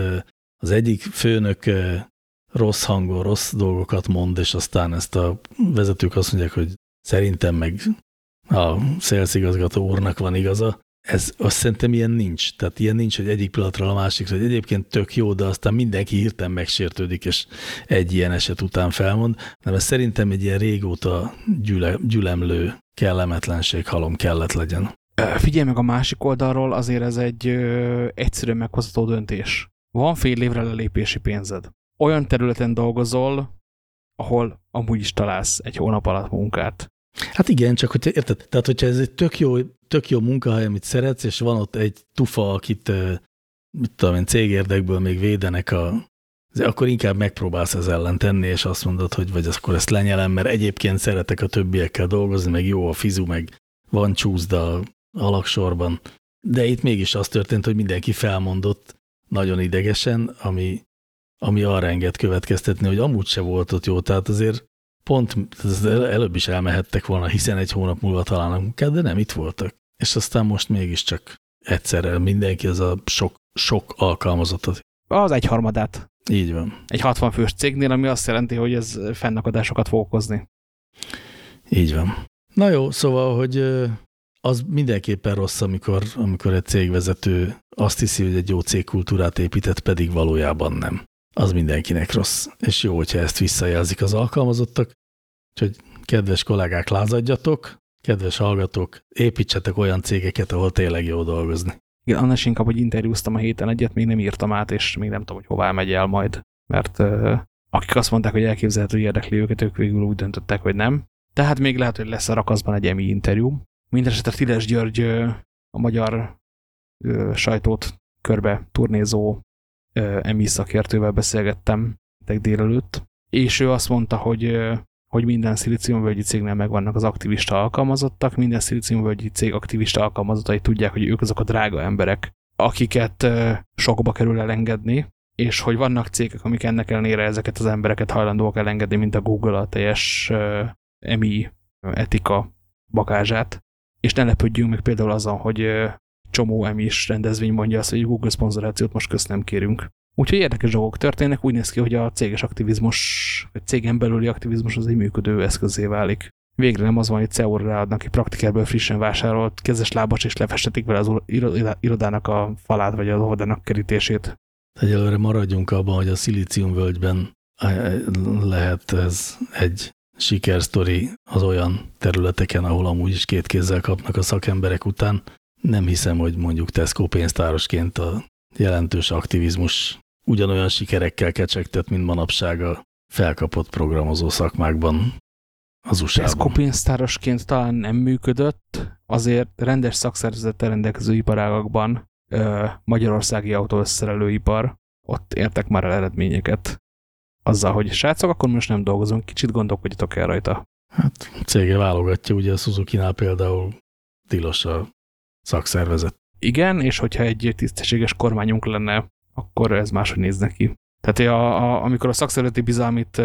az egyik főnök rossz hangon, rossz dolgokat mond, és aztán ezt a vezetők azt mondják, hogy szerintem meg a szélszigazgató úrnak van igaza. Ez azt szerintem ilyen nincs. Tehát ilyen nincs, hogy egyik pillanatra a másikra, hogy egyébként tök jó, de aztán mindenki hirtelen megsértődik, és egy ilyen eset után felmond. Nem, ez szerintem egy ilyen régóta gyüle, gyülemlő kellemetlenség halom kellett legyen. Figyelj meg a másik oldalról, azért ez egy ö, egyszerűen meghozható döntés. Van fél évre lelépési pénzed. Olyan területen dolgozol, ahol amúgy is találsz egy hónap alatt munkát. Hát igen, csak hogyha érted, tehát hogyha ez egy tök jó, tök jó munkahely, amit szeretsz, és van ott egy tufa, akit mit tudom én, cégérdekből még védenek a akkor inkább megpróbálsz ez ellen tenni, és azt mondod, hogy vagy akkor ezt lenyelem, mert egyébként szeretek a többiekkel dolgozni, meg jó a fizu, meg van csúszda alaksorban. De itt mégis az történt, hogy mindenki felmondott nagyon idegesen, ami, ami arra enged következtetni, hogy amúgy se volt ott jó. Tehát azért pont előbb is elmehettek volna, hiszen egy hónap múlva találnak munkát, de nem itt voltak. És aztán most mégiscsak egyszerre mindenki az a sok, sok alkalmazottat. Az egyharmadát. Így van. Egy 60 fős cégnél, ami azt jelenti, hogy ez fennakadásokat fog okozni. Így van. Na jó, szóval, hogy az mindenképpen rossz, amikor, amikor egy cégvezető azt hiszi, hogy egy jó cégkultúrát épített, pedig valójában nem. Az mindenkinek rossz. És jó, hogyha ezt visszajelzik az alkalmazottak. Úgyhogy kedves kollégák, lázadjatok, kedves hallgatók, építsetek olyan cégeket, ahol tényleg jó dolgozni. Igen, annál inkább, hogy interjúztam a héten egyet, még nem írtam át, és még nem tudom, hogy hová megy el majd. Mert uh, akik azt mondták, hogy elképzelhető, hogy érdekli őket, ők végül úgy döntöttek, hogy nem. Tehát még lehet, hogy lesz a rakaszban egy emi interjú. Mindenesetre Tiles György a magyar sajtót körbe turnézó emi szakértővel beszélgettem délelőtt, és ő azt mondta, hogy, hogy minden szilíciumvölgyi cégnél megvannak az aktivista alkalmazottak, minden szilíciumvölgyi cég aktivista alkalmazottai tudják, hogy ők azok a drága emberek, akiket sokba kerül elengedni, és hogy vannak cégek, amik ennek ellenére ezeket az embereket hajlandóak elengedni, mint a Google a teljes emi etika bagázsát, és ne lepődjünk meg például azon, hogy csomó emis rendezvény mondja azt, hogy Google szponzorációt most közt kérünk. Úgyhogy érdekes dolgok történnek, úgy néz ki, hogy a céges aktivizmus, vagy cégen belüli aktivizmus az egy működő eszközé válik. Végre nem az van, hogy CEO-ra ráadnak ki praktikerből frissen vásárolt kezes lábas, és lefestetik vele az irodának a falát, vagy az óvodának kerítését. Egyelőre maradjunk abban, hogy a szilíciumvölgyben lehet ez egy sikersztori az olyan területeken, ahol amúgy is két kézzel kapnak a szakemberek után. Nem hiszem, hogy mondjuk Tesco pénztárosként a jelentős aktivizmus ugyanolyan sikerekkel kecsegtet, mint manapság a felkapott programozó szakmákban az USA-ban. Ez kopénztárosként talán nem működött, azért rendes szakszervezettel rendelkező iparágakban magyarországi autóösszerelőipar, ott értek már el eredményeket. Azzal, hogy srácok, akkor most nem dolgozunk, kicsit gondolkodjatok el rajta. Hát cége válogatja, ugye a Suzuki-nál például tilos a szakszervezet. Igen, és hogyha egy tisztességes kormányunk lenne, akkor ez máshogy néz neki. Tehát a, a, amikor a szakszervezeti bizalmit,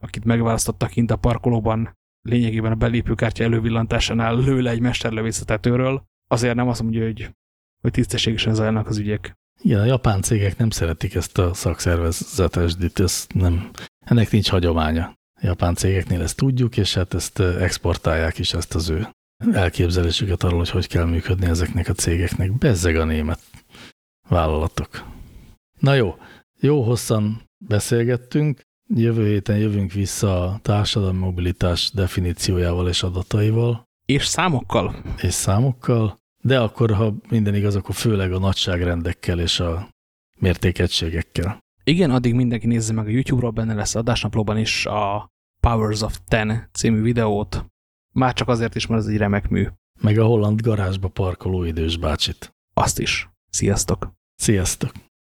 akit megválasztottak kint a parkolóban, lényegében a belépőkártya elővillantásánál lő le egy mesterlövész a tetőről, azért nem azt mondja, hogy, hogy tisztességesen zajlanak az ügyek. Igen, a japán cégek nem szeretik ezt a szakszervezetesdit, ez nem, ennek nincs hagyománya. A japán cégeknél ezt tudjuk, és hát ezt exportálják is ezt az ő elképzelésüket arról, hogy hogy kell működni ezeknek a cégeknek. Bezzeg a német vállalatok. Na jó, jó hosszan beszélgettünk, jövő héten jövünk vissza a társadalmi mobilitás definíciójával és adataival. És számokkal. És számokkal, de akkor, ha minden igaz, akkor főleg a nagyságrendekkel és a mértékegységekkel. Igen, addig mindenki nézze meg a YouTube-ról, benne lesz adásnaplóban is a Powers of Ten című videót. Már csak azért is, mert ez egy remek mű. Meg a holland garázsba parkoló idős bácsit. Azt is. Sziasztok! Sziasztok!